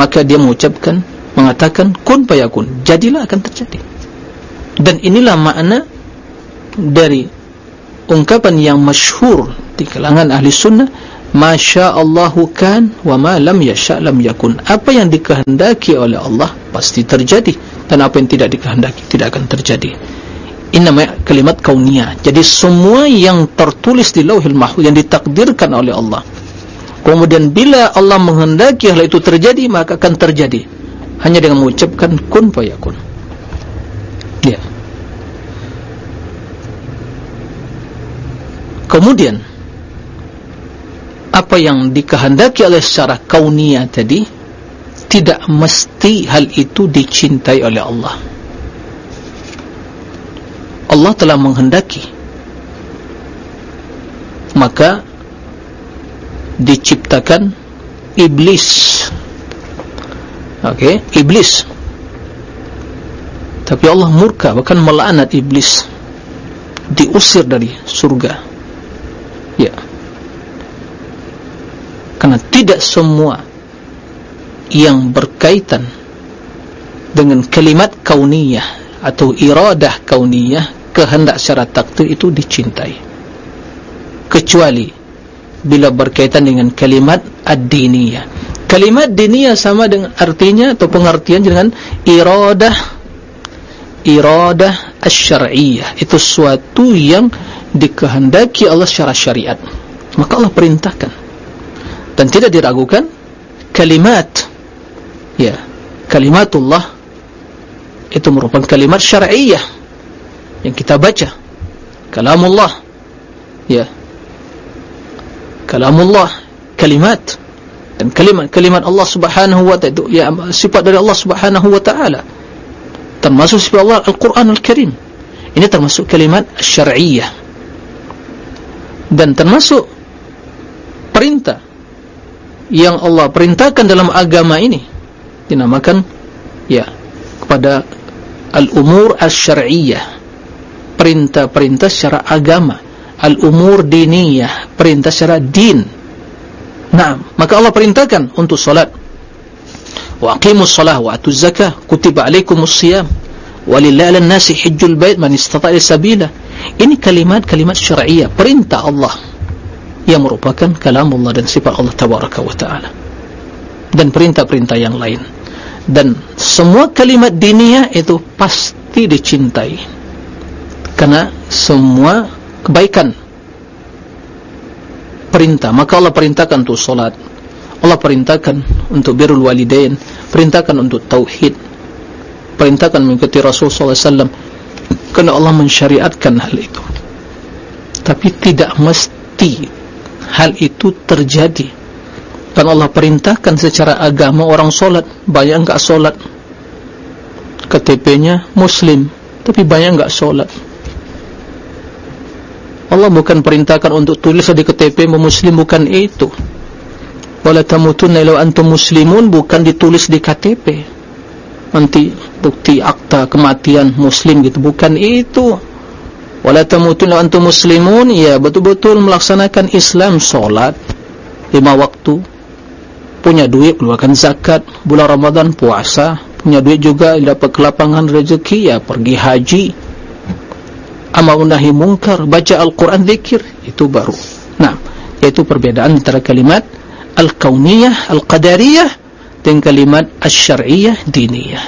maka dia mengucapkan mengatakan kun payakun jadilah akan terjadi. Dan inilah makna dari ungkapan yang masyhur di kalangan ahli sunnah Masya Allahu kan wa ma lam yasha lam yakun. Apa yang dikehendaki oleh Allah pasti terjadi dan apa yang tidak dikehendaki tidak akan terjadi ini namanya kalimat kauniyah. Jadi semua yang tertulis di lauhil mahfuz yang ditakdirkan oleh Allah. Kemudian bila Allah menghendaki hal itu terjadi maka akan terjadi. Hanya dengan mengucapkan kun fayakun ya. Kemudian apa yang dikehendaki oleh secara kauniyah tadi tidak mesti hal itu dicintai oleh Allah Allah telah menghendaki maka diciptakan iblis Okey, iblis. Tapi Allah murka bahkan melaknat iblis. Diusir dari surga. Ya. Karena tidak semua yang berkaitan dengan kalimat kauniyah atau iradah kauniyah kehendak secara takdir itu dicintai. Kecuali bila berkaitan dengan kalimat ad-diniyah. Kalimat diniyah sama dengan artinya atau pengertian dengan iradah iradah asy-syar'iyyah. Itu suatu yang dikehendaki Allah secara syariat. Maka Allah perintahkan. Dan tidak diragukan kalimat ya kalimatullah itu merupakan kalimat syar'iyyah yang kita baca. Kalamullah. Ya. Kalamullah. Kalimat. Dan kalimat-kalimat Allah Subhanahu wa taala ya sifat dari Allah Subhanahu wa taala. Termasuk sifat Allah Al-Qur'an Al-Karim ini termasuk kalimat syar'iyyah. Dan termasuk perintah yang Allah perintahkan dalam agama ini dinamakan ya kepada al-umur al-syar'iyyah perintah-perintah secara agama al-umur diniyah perintah secara din Nah, maka Allah perintahkan untuk solat. Wa aqimus salah wa atuz zakah kutiba alaikumus siyam walillahi 'alan nasi hajjul bait man istata'a sabila. Ini kalimat-kalimat syar'iyyah, perintah Allah yang merupakan kalam Allah dan sifat Allah tabaraka wa taala. Dan perintah-perintah yang lain. Dan semua kalimat diniyah itu pasti dicintai. Karena semua kebaikan. Perintah. Maka Allah perintahkan untuk solat. Allah perintahkan untuk birul walidain. Perintahkan untuk tauhid. Perintahkan mengikuti Rasul SAW kerana Allah mensyariatkan hal itu. Tapi tidak mesti hal itu terjadi. Dan Allah perintahkan secara agama orang solat. Banyak enggak solat KTP-nya muslim. Tapi banyak enggak solat Allah bukan perintahkan untuk tulis di KTP muslim bukan itu. Wala tamutunna illa antum muslimun bukan ditulis di KTP. Nanti bukti akta kematian muslim gitu bukan itu. Wala tamutunna antum muslimun ya betul-betul melaksanakan Islam salat lima waktu punya duit keluarkan zakat bulan Ramadan puasa punya duit juga dapat kelapangan rezeki ya pergi haji amar nahi mungkar baca Al-Quran zikir itu baru nah yaitu perbedaan antara kalimat al-kauniyah al-qadariyah dan kalimat al-syar'iyah diniyah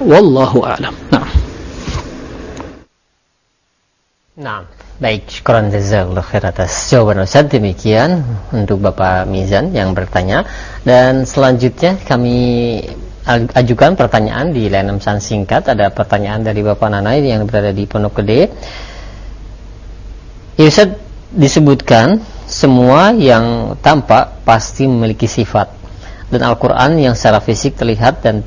wallahu a'lam nah nah Baik, syukuran jazakallahu khair atas jawaban Ustaz. Demikian untuk Bapak Mizan yang bertanya. Dan selanjutnya kami ajukan pertanyaan di layanan pesan singkat. Ada pertanyaan dari Bapak Nanai yang berada di Pondok Gede. Ustaz, disebutkan semua yang tampak pasti memiliki sifat. Dan Al-Quran yang secara fisik terlihat dan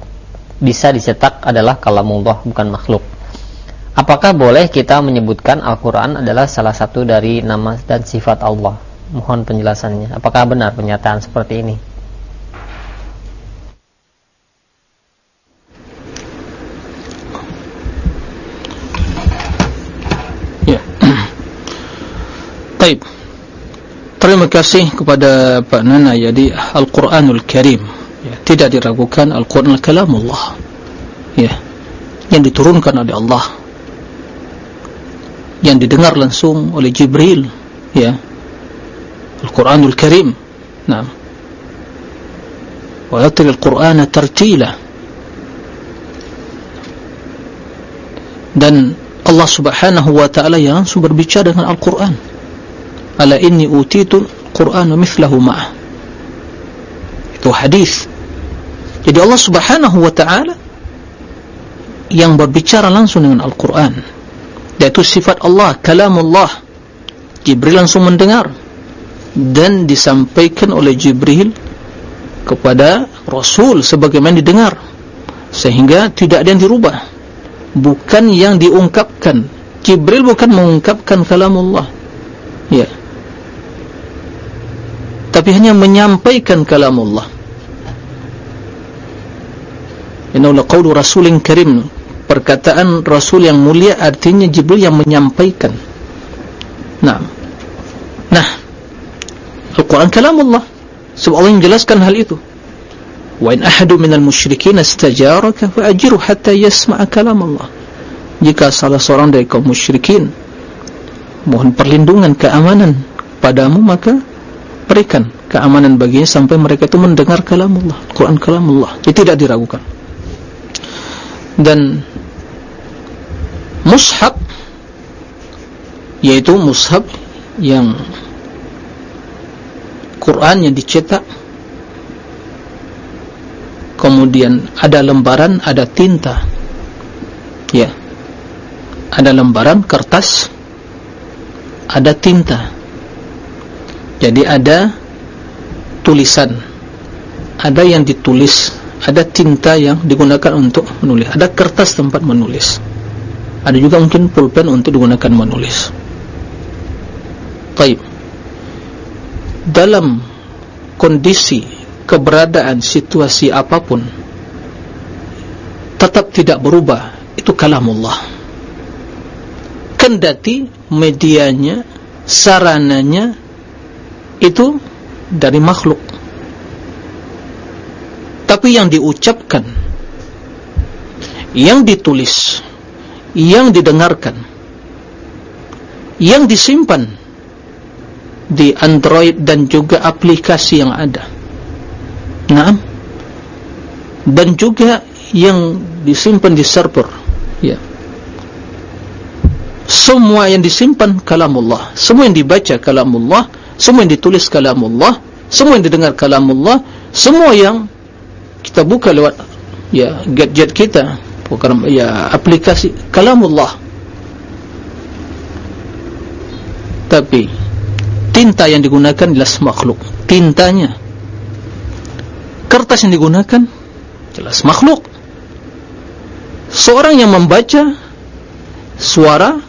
bisa dicetak adalah kalamullah bukan makhluk. Apakah boleh kita menyebutkan Al-Quran adalah salah satu dari nama dan sifat Allah? Mohon penjelasannya. Apakah benar pernyataan seperti ini? Baik. Terima kasih kepada Pak Nana. Jadi Al-Quranul Karim ya, tidak diragukan Al-Quran Kalamullah. Ya. Yang diturunkan oleh Allah yang didengar langsung oleh Jibril ya Al-Quranul Karim nah wa yatil Al-Quran tartila dan Allah subhanahu wa ta'ala yang langsung berbicara dengan Al-Quran ala inni utitu Al-Quran mithlahu ma'ah. Itu hadis. Jadi Allah subhanahu wa ta'ala yang berbicara langsung dengan Al-Quran. Yaitu sifat Allah, kalamullah. Jibril langsung mendengar dan disampaikan oleh Jibril kepada Rasul sebagaimana didengar. Sehingga tidak ada yang dirubah. Bukan yang diungkapkan. Jibril bukan mengungkapkan kalamullah. Ya tapi hanya menyampaikan kalamullah innahu laqawlu rasulin karim. Perkataan Rasul yang mulia artinya Jibril yang menyampaikan. Nah. Nah. Al-Quran kalam Allah. Sebab Allah menjelaskan hal itu. Wa in ahadu minal musyrikin istajaraka fa'ajiru hatta yasma'a kalam Allah. Jika salah seorang dari kaum musyrikin mohon perlindungan keamanan padamu maka berikan keamanan baginya sampai mereka itu mendengar kalam Allah Quran kalam Allah itu tidak diragukan. Dan mushab yaitu mushab yang Quran yang dicetak kemudian ada lembaran ada tinta ya ada lembaran kertas ada tinta jadi ada tulisan. Ada yang ditulis ada tinta yang digunakan untuk menulis. Ada kertas tempat menulis. Ada juga mungkin pulpen untuk digunakan menulis. Baik dalam kondisi keberadaan situasi apapun tetap tidak berubah itu kalamullah. Kendati medianya sarananya itu dari makhluk. Tapi yang diucapkan yang ditulis yang didengarkan yang disimpan di Android dan juga aplikasi yang ada. Nah dan juga yang disimpan di server. Ya. Semua yang disimpan kalamullah. Semua yang dibaca kalamullah semua yang ditulis kalamullah semua yang didengar kalamullah semua yang kita buka lewat ya gadget kita bukan ya aplikasi kalamullah. Tapi tinta yang digunakan jelas makhluk. Tintanya. Kertas yang digunakan jelas makhluk. Seorang yang membaca suara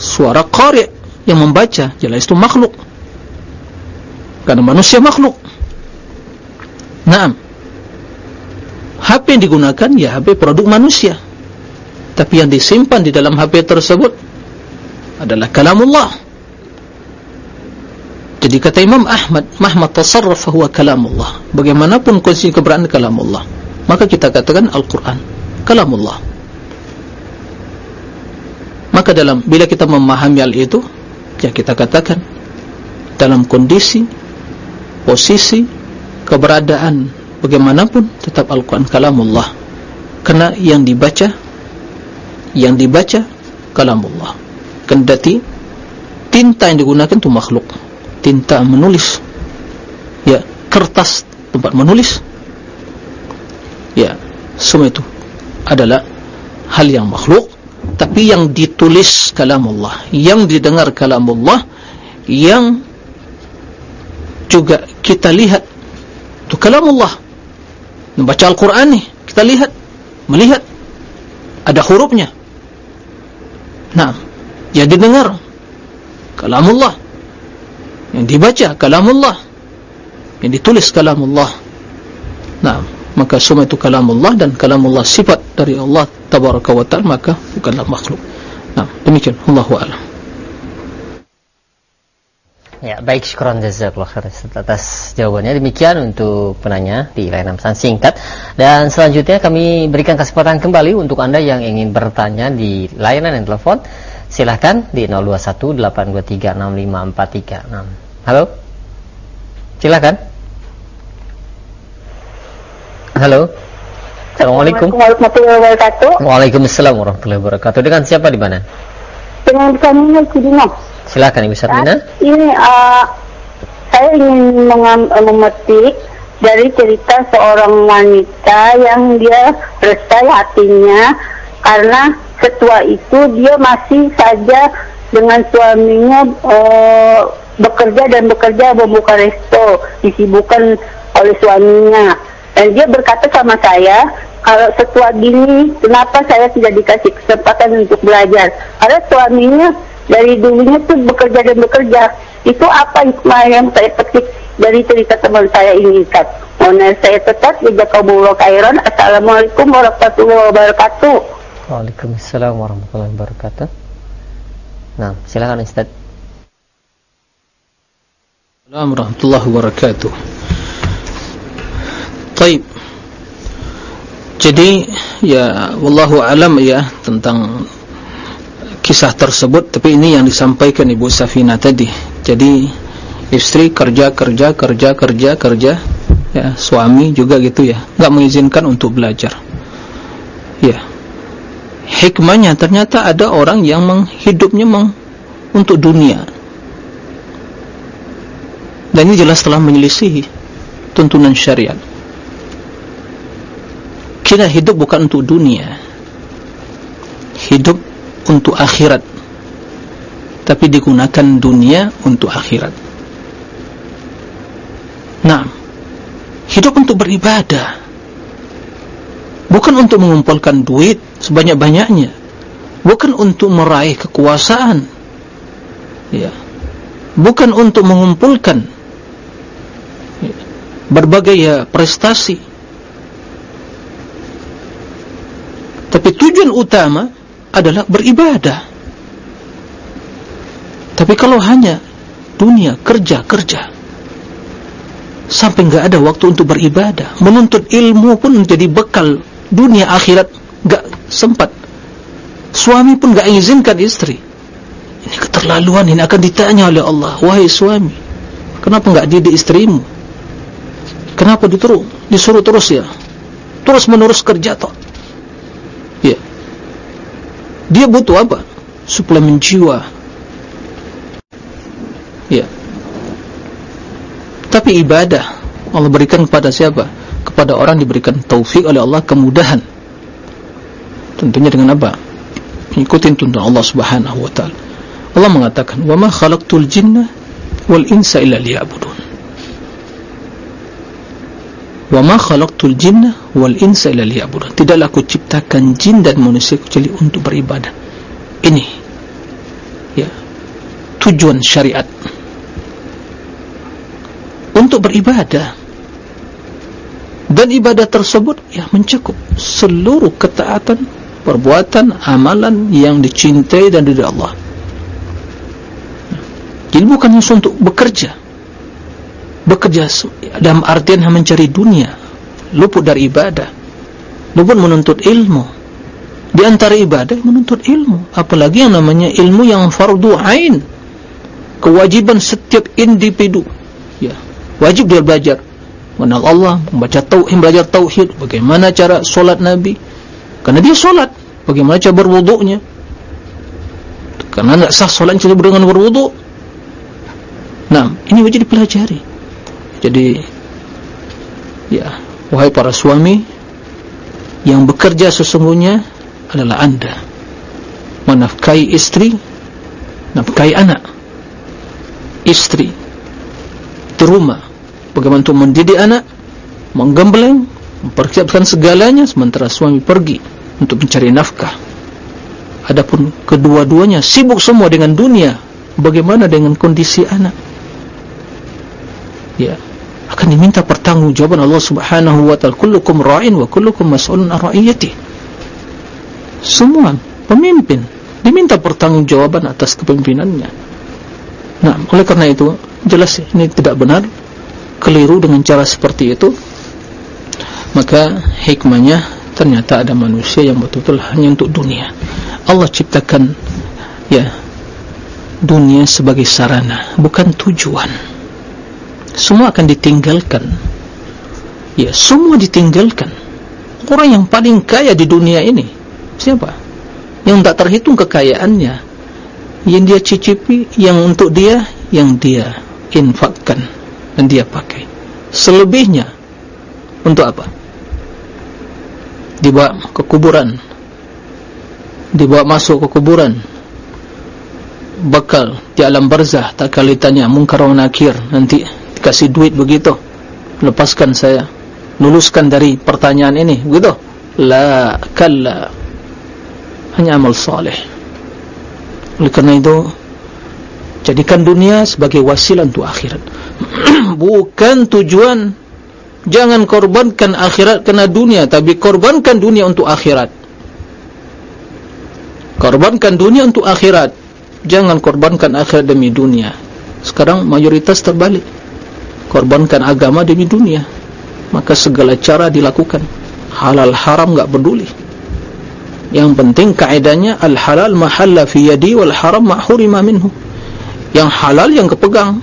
suara qari yang membaca jelas itu makhluk karena manusia makhluk. Naam. HP yang digunakan ya HP produk manusia. Tapi yang disimpan di dalam HP tersebut adalah kalamullah. Jadi kata Imam Ahmad mahmat tasarraf huwa kalamullah. Bagaimanapun kondisi keberadaan kalamullah maka kita katakan Al-Quran kalamullah. Maka dalam bila kita memahami hal itu ya kita katakan dalam kondisi posisi keberadaan bagaimanapun tetap Al-Quran kalamullah. Karena yang dibaca yang dibaca kalamullah. Kendati tinta yang digunakan itu makhluk. Tinta menulis. Ya kertas tempat menulis. Ya semua itu adalah hal yang makhluk. Tapi yang ditulis kalamullah yang didengar kalamullah yang juga kita lihat itu kalamullah. Membaca Al-Quran nih kita lihat melihat ada hurufnya. Nah yang didengar kalamullah. Yang dibaca kalamullah. Yang ditulis kalamullah. Nah maka semua itu kalamullah dan kalamullah sifat dari Allah tabaraka wa ta'ala maka bukanlah makhluk. Nah demikian. Allahu a'lam Ya, baik syukuran jazakallah khair atas jawabannya. Demikian untuk penanya di layanan pesan singkat. Dan selanjutnya kami berikan kesempatan kembali untuk Anda yang ingin bertanya di layanan yang telepon. Silahkan di 0218236543. Halo? Silahkan. Halo? Assalamualaikum. warahmatullahi wabarakatuh. Waalaikumsalam warahmatullahi wabarakatuh. Dengan siapa di mana? Dengan suaminya Cibinong. Silakan Ibu Sarmina. Ini uh, saya ingin mengam- memetik dari cerita seorang wanita yang dia resah hatinya karena setua itu dia masih saja dengan suaminya uh, bekerja dan bekerja membuka resto disibukkan oleh suaminya dan dia berkata sama saya kalau setua gini kenapa saya tidak dikasih kesempatan untuk belajar karena suaminya dari dulunya tuh bekerja dan bekerja. Itu apa hikmah yang saya petik dari cerita teman saya ini Ustaz? Mohon saya tetap jazakumullah khairan. Assalamualaikum warahmatullahi wabarakatuh. Waalaikumsalam warahmatullahi wabarakatuh. Nah, silakan Ustaz. Assalamualaikum warahmatullahi wabarakatuh. Taib. Jadi ya wallahu alam ya tentang kisah tersebut tapi ini yang disampaikan Ibu Safina tadi. Jadi istri kerja kerja kerja kerja kerja ya suami juga gitu ya. Nggak mengizinkan untuk belajar. Ya. Hikmahnya ternyata ada orang yang menghidupnya meng, untuk dunia. Dan ini jelas telah menyelisihi tuntunan syariat. Kita hidup bukan untuk dunia. Hidup untuk akhirat. Tapi digunakan dunia untuk akhirat. Nah hidup untuk beribadah. Bukan untuk mengumpulkan duit sebanyak-banyaknya. Bukan untuk meraih kekuasaan. Ya. Bukan untuk mengumpulkan berbagai ya, prestasi. Tapi tujuan utama adalah beribadah. Tapi kalau hanya dunia kerja kerja sampai nggak ada waktu untuk beribadah, menuntut ilmu pun menjadi bekal dunia akhirat nggak sempat. Suami pun nggak izinkan istri. Ini keterlaluan ini akan ditanya oleh Allah, wahai suami, kenapa nggak didik istrimu? Kenapa disuruh disuruh terus ya? Terus menerus kerja toh? Dia butuh apa? suplemen jiwa ya tapi ibadah Allah berikan kepada siapa? kepada orang diberikan taufik oleh Allah kemudahan tentunya dengan apa? ikutin tuntunan Allah subhanahu wa ta'ala Allah mengatakan wa ma khalaqtul jinna wal insa illa liya'budun wa ma khalaqtul jinna wal insa illa liya'budun. Tidaklah aku ciptakan jin dan manusia kecuali untuk beribadah. Ini ya tujuan syariat. Untuk beribadah dan ibadah tersebut ya mencakup seluruh ketaatan perbuatan amalan yang dicintai dan dari Allah. Jadi bukan hanya untuk bekerja bekerja dalam artian mencari dunia luput dari ibadah. Luput menuntut ilmu. Di antara ibadah menuntut ilmu. Apalagi yang namanya ilmu yang fardu ain. Kewajiban setiap individu. Ya wajib dia belajar. Mengenal Allah membaca tauhid belajar tauhid. Bagaimana cara solat nabi? Karena dia solat. Bagaimana cara berwuduknya karena tidak sah solat cuma dengan berwuduk nah ini wajib dipelajari jadi ya wahai para suami yang bekerja sesungguhnya adalah anda. Menafkahi istri nafkahi anak. Istri di rumah bagaimana untuk mendidik anak menggembleng mempersiapkan segalanya sementara suami pergi untuk mencari nafkah. Adapun kedua-duanya sibuk semua dengan dunia. Bagaimana dengan kondisi anak? Ya akan diminta pertanggungjawaban Allah Subhanahu wa taala. Kullukum ra'in wa kullukum mas'ulun an ra'iyati semua pemimpin diminta pertanggungjawaban atas kepemimpinannya. Nah oleh karena itu jelas ini tidak benar keliru dengan cara seperti itu. Maka hikmahnya ternyata ada manusia yang betul-betul hanya untuk dunia. Allah ciptakan ya dunia sebagai sarana bukan tujuan semua akan ditinggalkan. Ya semua ditinggalkan. Orang yang paling kaya di dunia ini siapa? Yang tak terhitung kekayaannya. Yang dia cicipi yang untuk dia yang dia infakkan dan dia pakai. Selebihnya untuk apa? Dibawa ke kuburan. Dibawa masuk ke kuburan. Bakal di alam barzah tak kali tanya mungkar wa nakir nanti kasih duit begitu. Lepaskan saya. Luluskan dari pertanyaan ini. Begitu? La kalla. Hanya amal saleh oleh kerana itu jadikan dunia sebagai wasilah untuk akhirat. Bukan tujuan. Jangan korbankan akhirat kena dunia tapi korbankan dunia untuk akhirat. Korbankan dunia untuk akhirat. Jangan korbankan akhirat demi dunia. Sekarang mayoritas terbalik korbankan agama demi dunia maka segala cara dilakukan. Halal haram enggak peduli. Yang penting kaedahnya al halal mahalla fi yadi wal haram mahurima minhu. Yang halal yang kepegang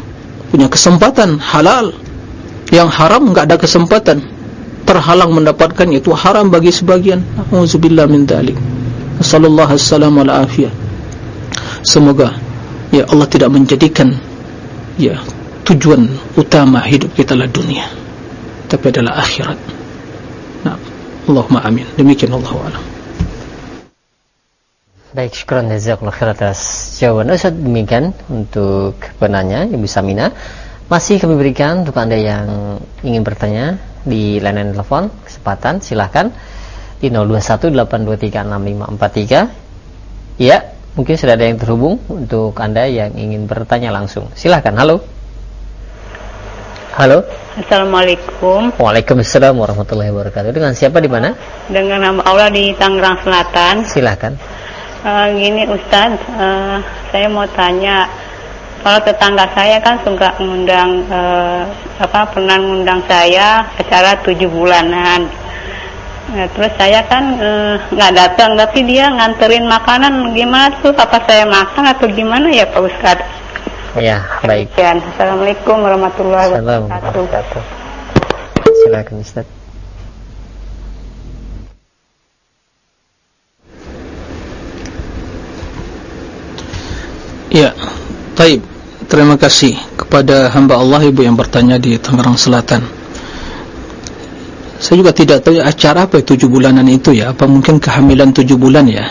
punya kesempatan halal. Yang haram enggak ada kesempatan terhalang mendapatkan itu haram bagi sebagian. Auzubillah min dzalik sallallahu wasallam wal afiyah. Semoga ya Allah tidak menjadikan ya tujuan utama hidup kita adalah dunia tapi adalah akhirat. Nah Allahumma amin. Demikian Allah alam. Baik syukuran jazakallah khair atas jawaban Ustaz. Demikian untuk penanya Ibu Samina. Masih kami berikan untuk anda yang ingin bertanya di layanan telepon kesempatan silahkan di 0218236543 ya mungkin sudah ada yang terhubung untuk anda yang ingin bertanya langsung. Silahkan halo Halo. Assalamualaikum. Waalaikumsalam warahmatullahi wabarakatuh. Dengan siapa di mana? Dengan nama Allah di Tangerang Selatan. Silakan. Uh, gini Ustaz, uh, saya mau tanya, kalau tetangga saya kan suka mengundang uh, apa pernah mengundang saya acara tujuh bulanan. Nah, terus saya kan nggak uh, datang, tapi dia nganterin makanan gimana tuh? Apa saya makan atau gimana ya Pak Ustadz? Ya, baik. Sekian. Assalamualaikum warahmatullahi wabarakatuh. Silakan Ustaz. Ya, taib. Terima kasih kepada hamba Allah ibu yang bertanya di Tangerang Selatan. Saya juga tidak tahu acara apa tujuh bulanan itu ya. Apa mungkin kehamilan tujuh bulan ya?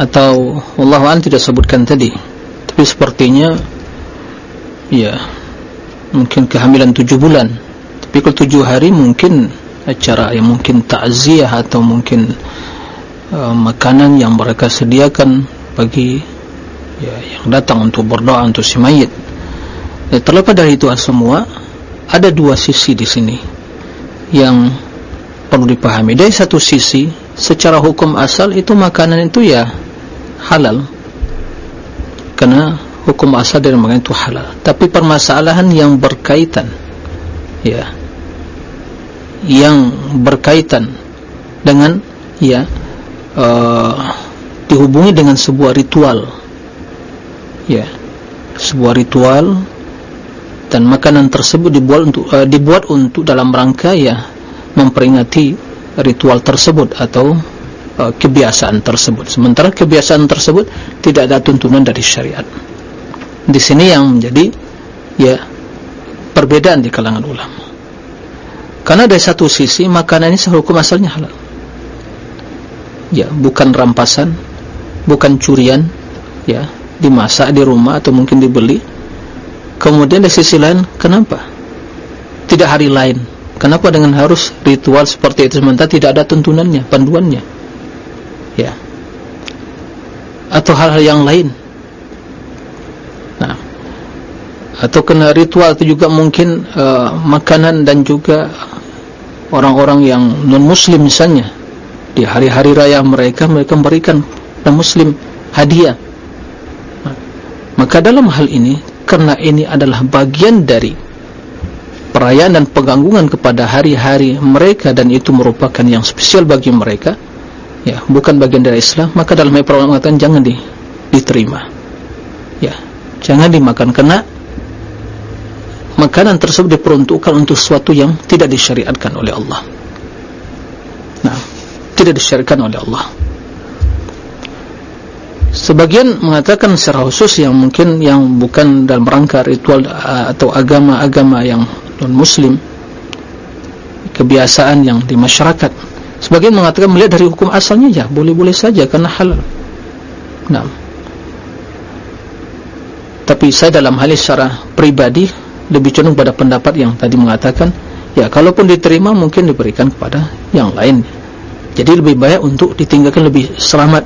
Atau Allah tidak sebutkan tadi. Tapi sepertinya ya. Mungkin kehamilan tujuh bulan. Tapi kalau tujuh hari mungkin acara yang mungkin takziah atau mungkin uh, makanan yang mereka sediakan bagi ya, yang datang untuk berdoa untuk si mayit. Ya, terlepas dari itu semua ada dua sisi di sini yang perlu dipahami. Dari satu sisi secara hukum asal itu makanan itu ya halal. Karena hukum asal dari makanan itu halal. Tapi permasalahan yang berkaitan ya yang berkaitan dengan ya uh, dihubungi dengan sebuah ritual ya sebuah ritual dan makanan tersebut dibuat untuk uh, dibuat untuk dalam rangka ya memperingati ritual tersebut atau uh, kebiasaan tersebut. Sementara kebiasaan tersebut tidak ada tuntunan dari syariat di sini yang menjadi ya perbedaan di kalangan ulama. Karena dari satu sisi makanan ini sehukum asalnya halal. Ya bukan rampasan bukan curian ya dimasak di rumah atau mungkin dibeli. Kemudian di sisi lain kenapa? Tidak hari lain. Kenapa dengan harus ritual seperti itu? Sementara tidak ada tuntunannya panduannya. Ya. Atau hal-hal yang lain atau kena ritual itu juga mungkin uh, makanan dan juga orang-orang yang non muslim misalnya. Di hari-hari raya mereka mereka memberikan dan muslim hadiah. Maka dalam hal ini karena ini adalah bagian dari perayaan dan pengganggungan kepada hari-hari mereka dan itu merupakan yang spesial bagi mereka ya bukan bagian dari Islam maka dalam perang mengatakan jangan di, diterima. Ya jangan dimakan. Karena makanan tersebut diperuntukkan untuk sesuatu yang tidak disyariatkan oleh Allah. Nah tidak disyariatkan oleh Allah. Sebagian mengatakan secara khusus yang mungkin yang bukan dalam rangka ritual uh, atau agama-agama yang non-muslim kebiasaan yang di masyarakat. Sebagian mengatakan melihat dari hukum asalnya ya boleh-boleh saja karena halal. Nah. Tapi saya dalam hal secara pribadi lebih cenderung pada pendapat yang tadi mengatakan ya kalaupun diterima mungkin diberikan kepada yang lain. Jadi lebih baik untuk ditinggalkan lebih selamat.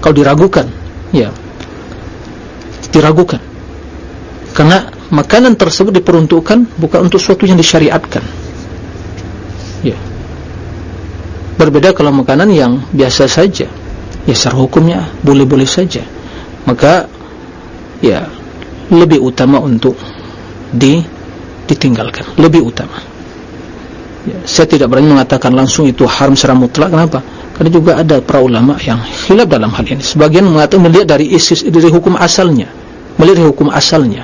Kalau diragukan ya diragukan. Karena makanan tersebut diperuntukkan bukan untuk sesuatu yang disyariatkan. Ya. Berbeda kalau makanan yang biasa saja. Ya secara hukumnya boleh-boleh saja. Maka ya lebih utama untuk di ditinggalkan. Lebih utama. Ya, saya tidak berani mengatakan langsung itu haram secara mutlak. Kenapa? Karena juga ada para ulama yang khilaf dalam hal ini. Sebagian mengatakan melihat dari isi dari hukum asalnya. Melihat dari hukum asalnya.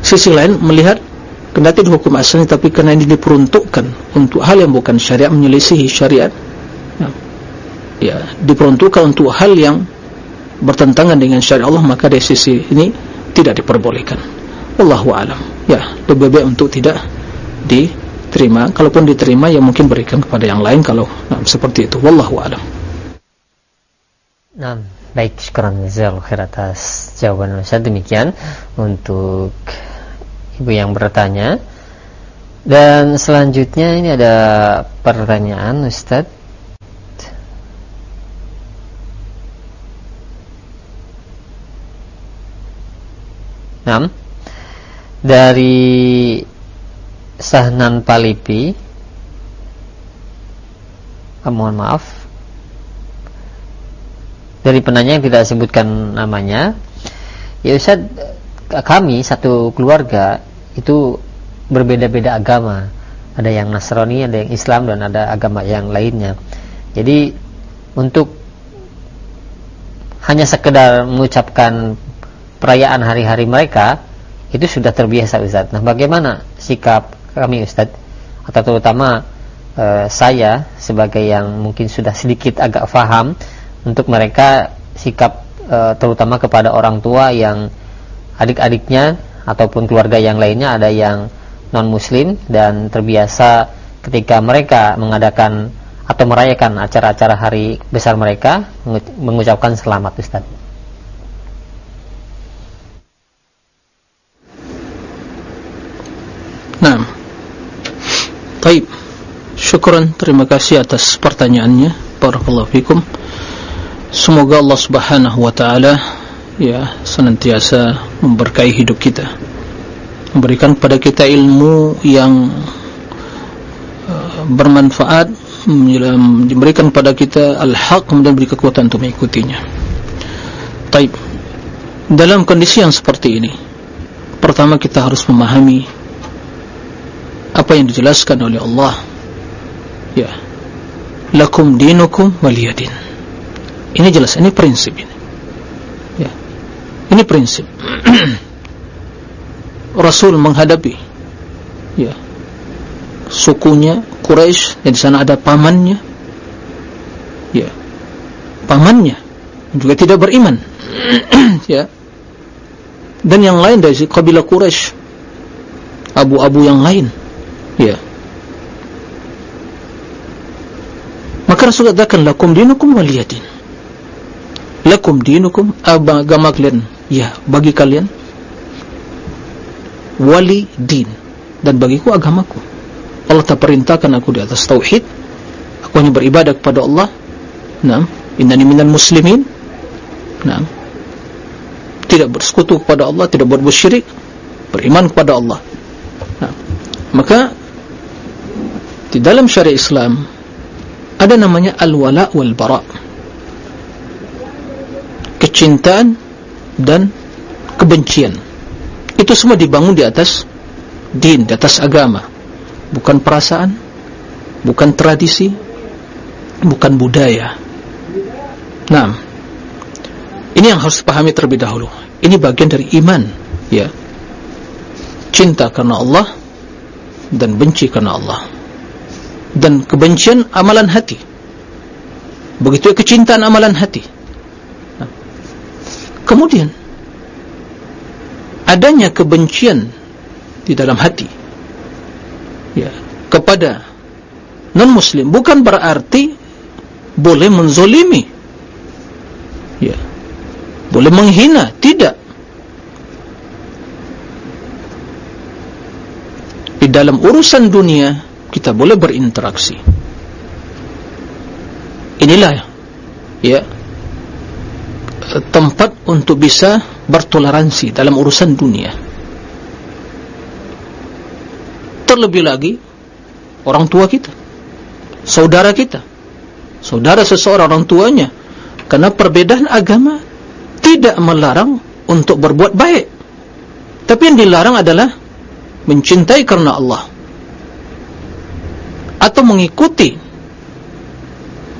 Sisi lain melihat kendati di hukum asalnya tapi karena ini diperuntukkan untuk hal yang bukan syariat menyelisihi syariat. Ya, ya diperuntukkan untuk hal yang bertentangan dengan syariat Allah maka dari sisi ini tidak diperbolehkan Allahu alam. Ya lebih baik untuk tidak di diterima. Kalaupun diterima ya mungkin berikan kepada yang lain kalau nah, seperti itu. Wallahu alam. Nah baik jazal khair atas jawaban Ustaz. Demikian untuk ibu yang bertanya. Dan selanjutnya ini ada pertanyaan Ustaz. Nah, dari Sahnan Palipi. Ah, mohon maaf. Dari penanya yang tidak sebutkan namanya. Ya Ustaz kami satu keluarga itu berbeda-beda agama. Ada yang Nasrani, ada yang Islam dan ada agama yang lainnya. Jadi untuk hanya sekedar mengucapkan perayaan hari-hari mereka itu sudah terbiasa Ustaz nah bagaimana sikap kami Ustaz atau terutama uh, saya sebagai yang mungkin sudah sedikit agak faham untuk mereka sikap uh, terutama kepada orang tua yang adik-adiknya ataupun keluarga yang lainnya ada yang non muslim dan terbiasa ketika mereka mengadakan atau merayakan acara-acara hari besar mereka mengucapkan selamat Ustaz. Nah, Baik, syukuran terima kasih atas pertanyaannya. Barakallahu fikum. Semoga Allah Subhanahu wa taala ya senantiasa memberkahi hidup kita. Memberikan kepada kita ilmu yang uh, bermanfaat, memberikan kepada kita al-haq dan beri kekuatan untuk mengikutinya. Baik. Dalam kondisi yang seperti ini, pertama kita harus memahami apa yang dijelaskan oleh Allah? Ya. Lakum dinukum waliyadin. Ini jelas ini prinsip ini. Ya. Ini prinsip. Rasul menghadapi. Ya. Sukunya Quraisy dan di sana ada pamannya. Ya. Pamannya juga tidak beriman. Ya. Dan yang lain dari kabilah Quraisy abu-abu yang lain ya. Maka Rasul katakan lakum dinukum waliyadin lakum dinukum agama kalian. Ya bagi kalian. Wali din dan bagiku agamaku. Allah tak perintahkan aku di atas tauhid. Aku hanya beribadah kepada Allah. Nah innani minal muslimin. Nah tidak bersekutu kepada Allah tidak berbuat syirik. Beriman kepada Allah. Nah, maka di dalam syariat Islam ada namanya al-wala wal bara kecintaan dan kebencian. Itu semua dibangun di atas din, di atas agama. Bukan perasaan bukan tradisi bukan budaya. Nah ini yang harus dipahami terlebih dahulu. Ini bagian dari iman ya. Cinta karena Allah dan benci karena Allah dan kebencian amalan hati. Begitu kecintaan amalan hati. Kemudian adanya kebencian di dalam hati. Ya kepada non muslim bukan berarti boleh menzolimi. Ya boleh menghina. Tidak. Di dalam urusan dunia kita boleh berinteraksi. Inilah ya tempat untuk bisa bertoleransi dalam urusan dunia. Terlebih lagi orang tua kita saudara kita saudara seseorang orang tuanya karena perbedaan agama tidak melarang untuk berbuat baik. Tapi yang dilarang adalah mencintai karena Allah atau mengikuti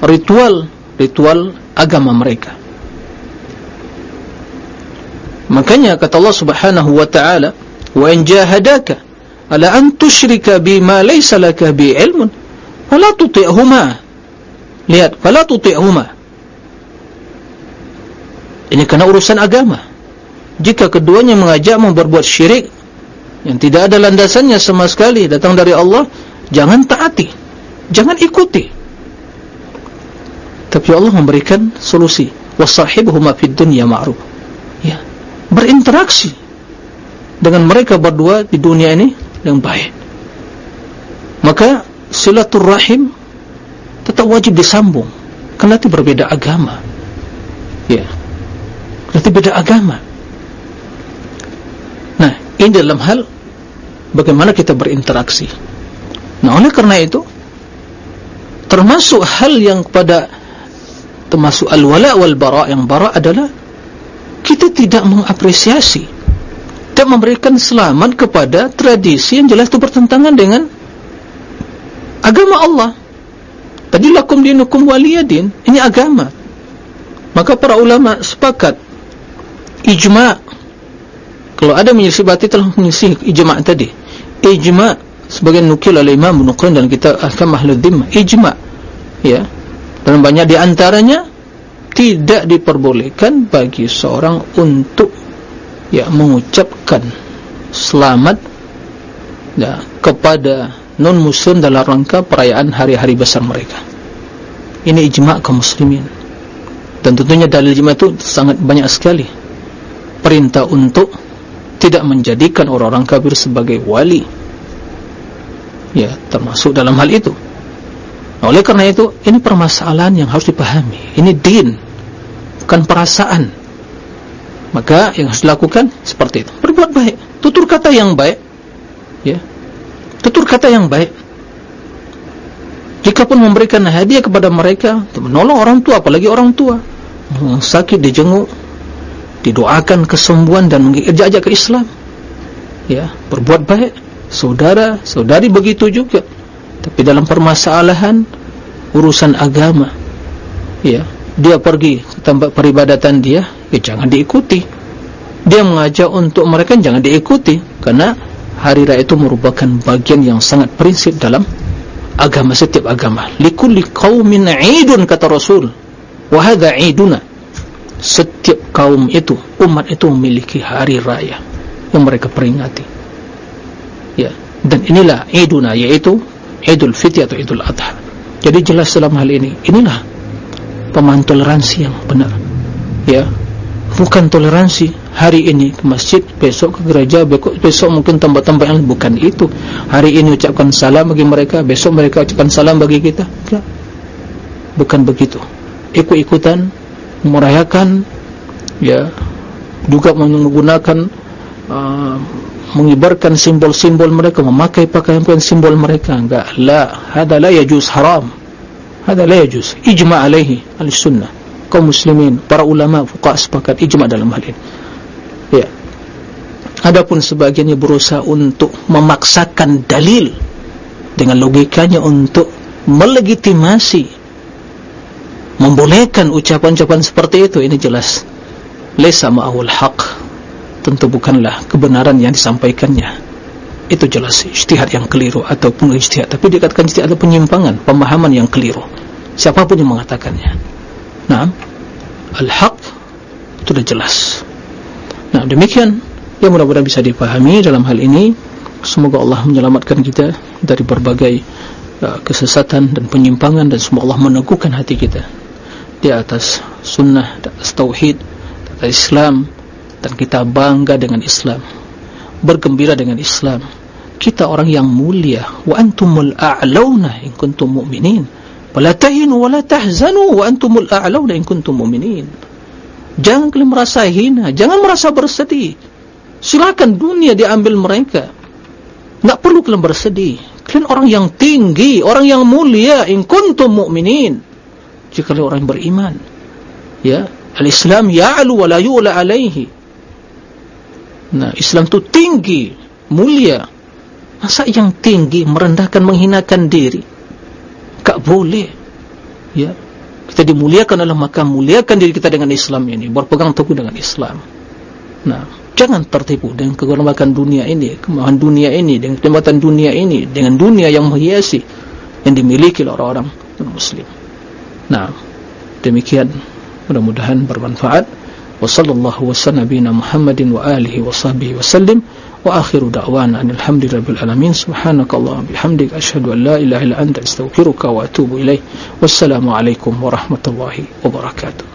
ritual-ritual agama mereka Makanya kata Allah Subhanahu wa taala, "Wa in jahadaka ala an tusyrika bima laysa laka bi ilmun, fala tuti'huma." Lihat, fala tuti'huma. Ini karena urusan agama. Jika keduanya mengajakmu berbuat syirik yang tidak ada landasannya sama sekali datang dari Allah, jangan taati. Jangan ikuti. Tapi Allah memberikan solusi. Wasahibuhuma fid dunya ma'ruf. Ya berinteraksi dengan mereka berdua di dunia ini yang baik maka silaturrahim tetap wajib disambung karena itu berbeda agama ya berarti beda agama nah ini dalam hal bagaimana kita berinteraksi nah oleh karena itu termasuk hal yang pada termasuk al-wala wal-bara yang bara adalah kita tidak mengapresiasi dan memberikan selamat kepada tradisi yang jelas itu bertentangan dengan agama Allah. Tadi lakum dinukum waliyadin ini agama. Maka para ulama sepakat ijma' kalau ada menyelisih berarti telah menyelisih ijma' tadi. Ijma' sebagai nukil oleh imam menukun dan kita akan mahlud dhimma ijma' ya. Dan banyak diantaranya tidak diperbolehkan bagi seorang untuk ya mengucapkan selamat ya, kepada non muslim dalam rangka perayaan hari-hari besar mereka. Ini ijma' kaum muslimin. Dan tentunya dalil ijma' itu sangat banyak sekali. Perintah untuk tidak menjadikan orang-orang kafir sebagai wali ya termasuk dalam hal itu. Oleh karena itu ini permasalahan yang harus dipahami. Ini din bukan perasaan. Maka yang harus dilakukan seperti itu. Berbuat baik. Tutur kata yang baik. Ya. Tutur kata yang baik. Jika pun memberikan hadiah kepada mereka menolong orang tua apalagi orang tua yang sakit dijenguk didoakan kesembuhan dan mengajak ke Islam ya berbuat baik saudara saudari begitu juga. Tapi dalam permasalahan urusan agama ya dia pergi ke tempat peribadatan dia ya jangan diikuti. Dia mengajak untuk mereka jangan diikuti. Karena hari raya itu merupakan bagian yang sangat prinsip dalam agama setiap agama. Likulli qaumin 'idun kata Rasul. Wa hadha 'iduna. Setiap kaum itu umat itu memiliki hari raya yang mereka peringati ya. Dan inilah 'iduna yaitu Idul Fitri atau Idul Adha. Jadi jelas dalam hal ini inilah pemahaman toleransi yang benar. Ya. Bukan toleransi hari ini ke masjid besok ke gereja besok, besok mungkin tempat-tempat yang bukan itu. Hari ini ucapkan salam bagi mereka besok mereka ucapkan salam bagi kita. Ya. bukan begitu. Ikut-ikutan merayakan ya juga menggunakan uh, mengibarkan simbol-simbol mereka memakai pakaian-pakaian simbol mereka. Enggak. La. Hada la yajuz haram. Hada la yajuz. Ijma' alaihi al-sunnah. Kaum muslimin para ulama fuqaha sepakat ijma' dalam hal ini. Ya. Adapun sebagiannya berusaha untuk memaksakan dalil dengan logikanya untuk melegitimasi membolehkan ucapan-ucapan seperti itu. Ini jelas. Laysa ma'ahul haq tentu bukanlah kebenaran yang disampaikannya. Itu jelas ijtihad yang keliru ataupun ijtihad tapi dikatakan ijtihad ada penyimpangan pemahaman yang keliru. Siapapun yang mengatakannya. Nah al-haq itu sudah jelas. Nah demikian. Yang mudah-mudahan bisa dipahami dalam hal ini. Semoga Allah menyelamatkan kita dari berbagai uh, kesesatan dan penyimpangan dan semoga Allah meneguhkan hati kita di atas sunnah di atas tauhid di atas Islam dan kita bangga dengan Islam bergembira dengan Islam kita orang yang mulia wa antumul a'launa in kuntum mu'minin wala tahinu wala tahzanu wa antumul a'launa in kuntum mu'minin Jangan kalian merasa hina, jangan merasa bersedih. Silakan dunia diambil mereka. Enggak perlu kalian bersedih. Kalian orang yang tinggi, orang yang mulia, in kuntum mu'minin. Jika kalian orang yang beriman. Ya, al-Islam ya'lu wa la yu'la alaihi. Nah, Islam itu tinggi, mulia. Masa yang tinggi merendahkan menghinakan diri? Tak boleh. Ya, kita dimuliakan oleh maka muliakan diri kita dengan Islam ini berpegang teguh dengan Islam nah jangan tertipu dengan kegemaran dunia ini kemahan dunia ini dengan kenikmatan dunia ini dengan dunia yang menghiasi yang dimiliki oleh orang-orang muslim nah demikian mudah-mudahan bermanfaat wa sallallahu wa sallam Muhammadin wa alihi wa sahbihi wa sallim wa akhiru da'wana alhamdulillahi alamin subhanakallah bihamdik ashhadu an la ilaha illa anta astaghfiruka wa atubu ilaik wassalamu alaikum warahmatullahi wabarakatuh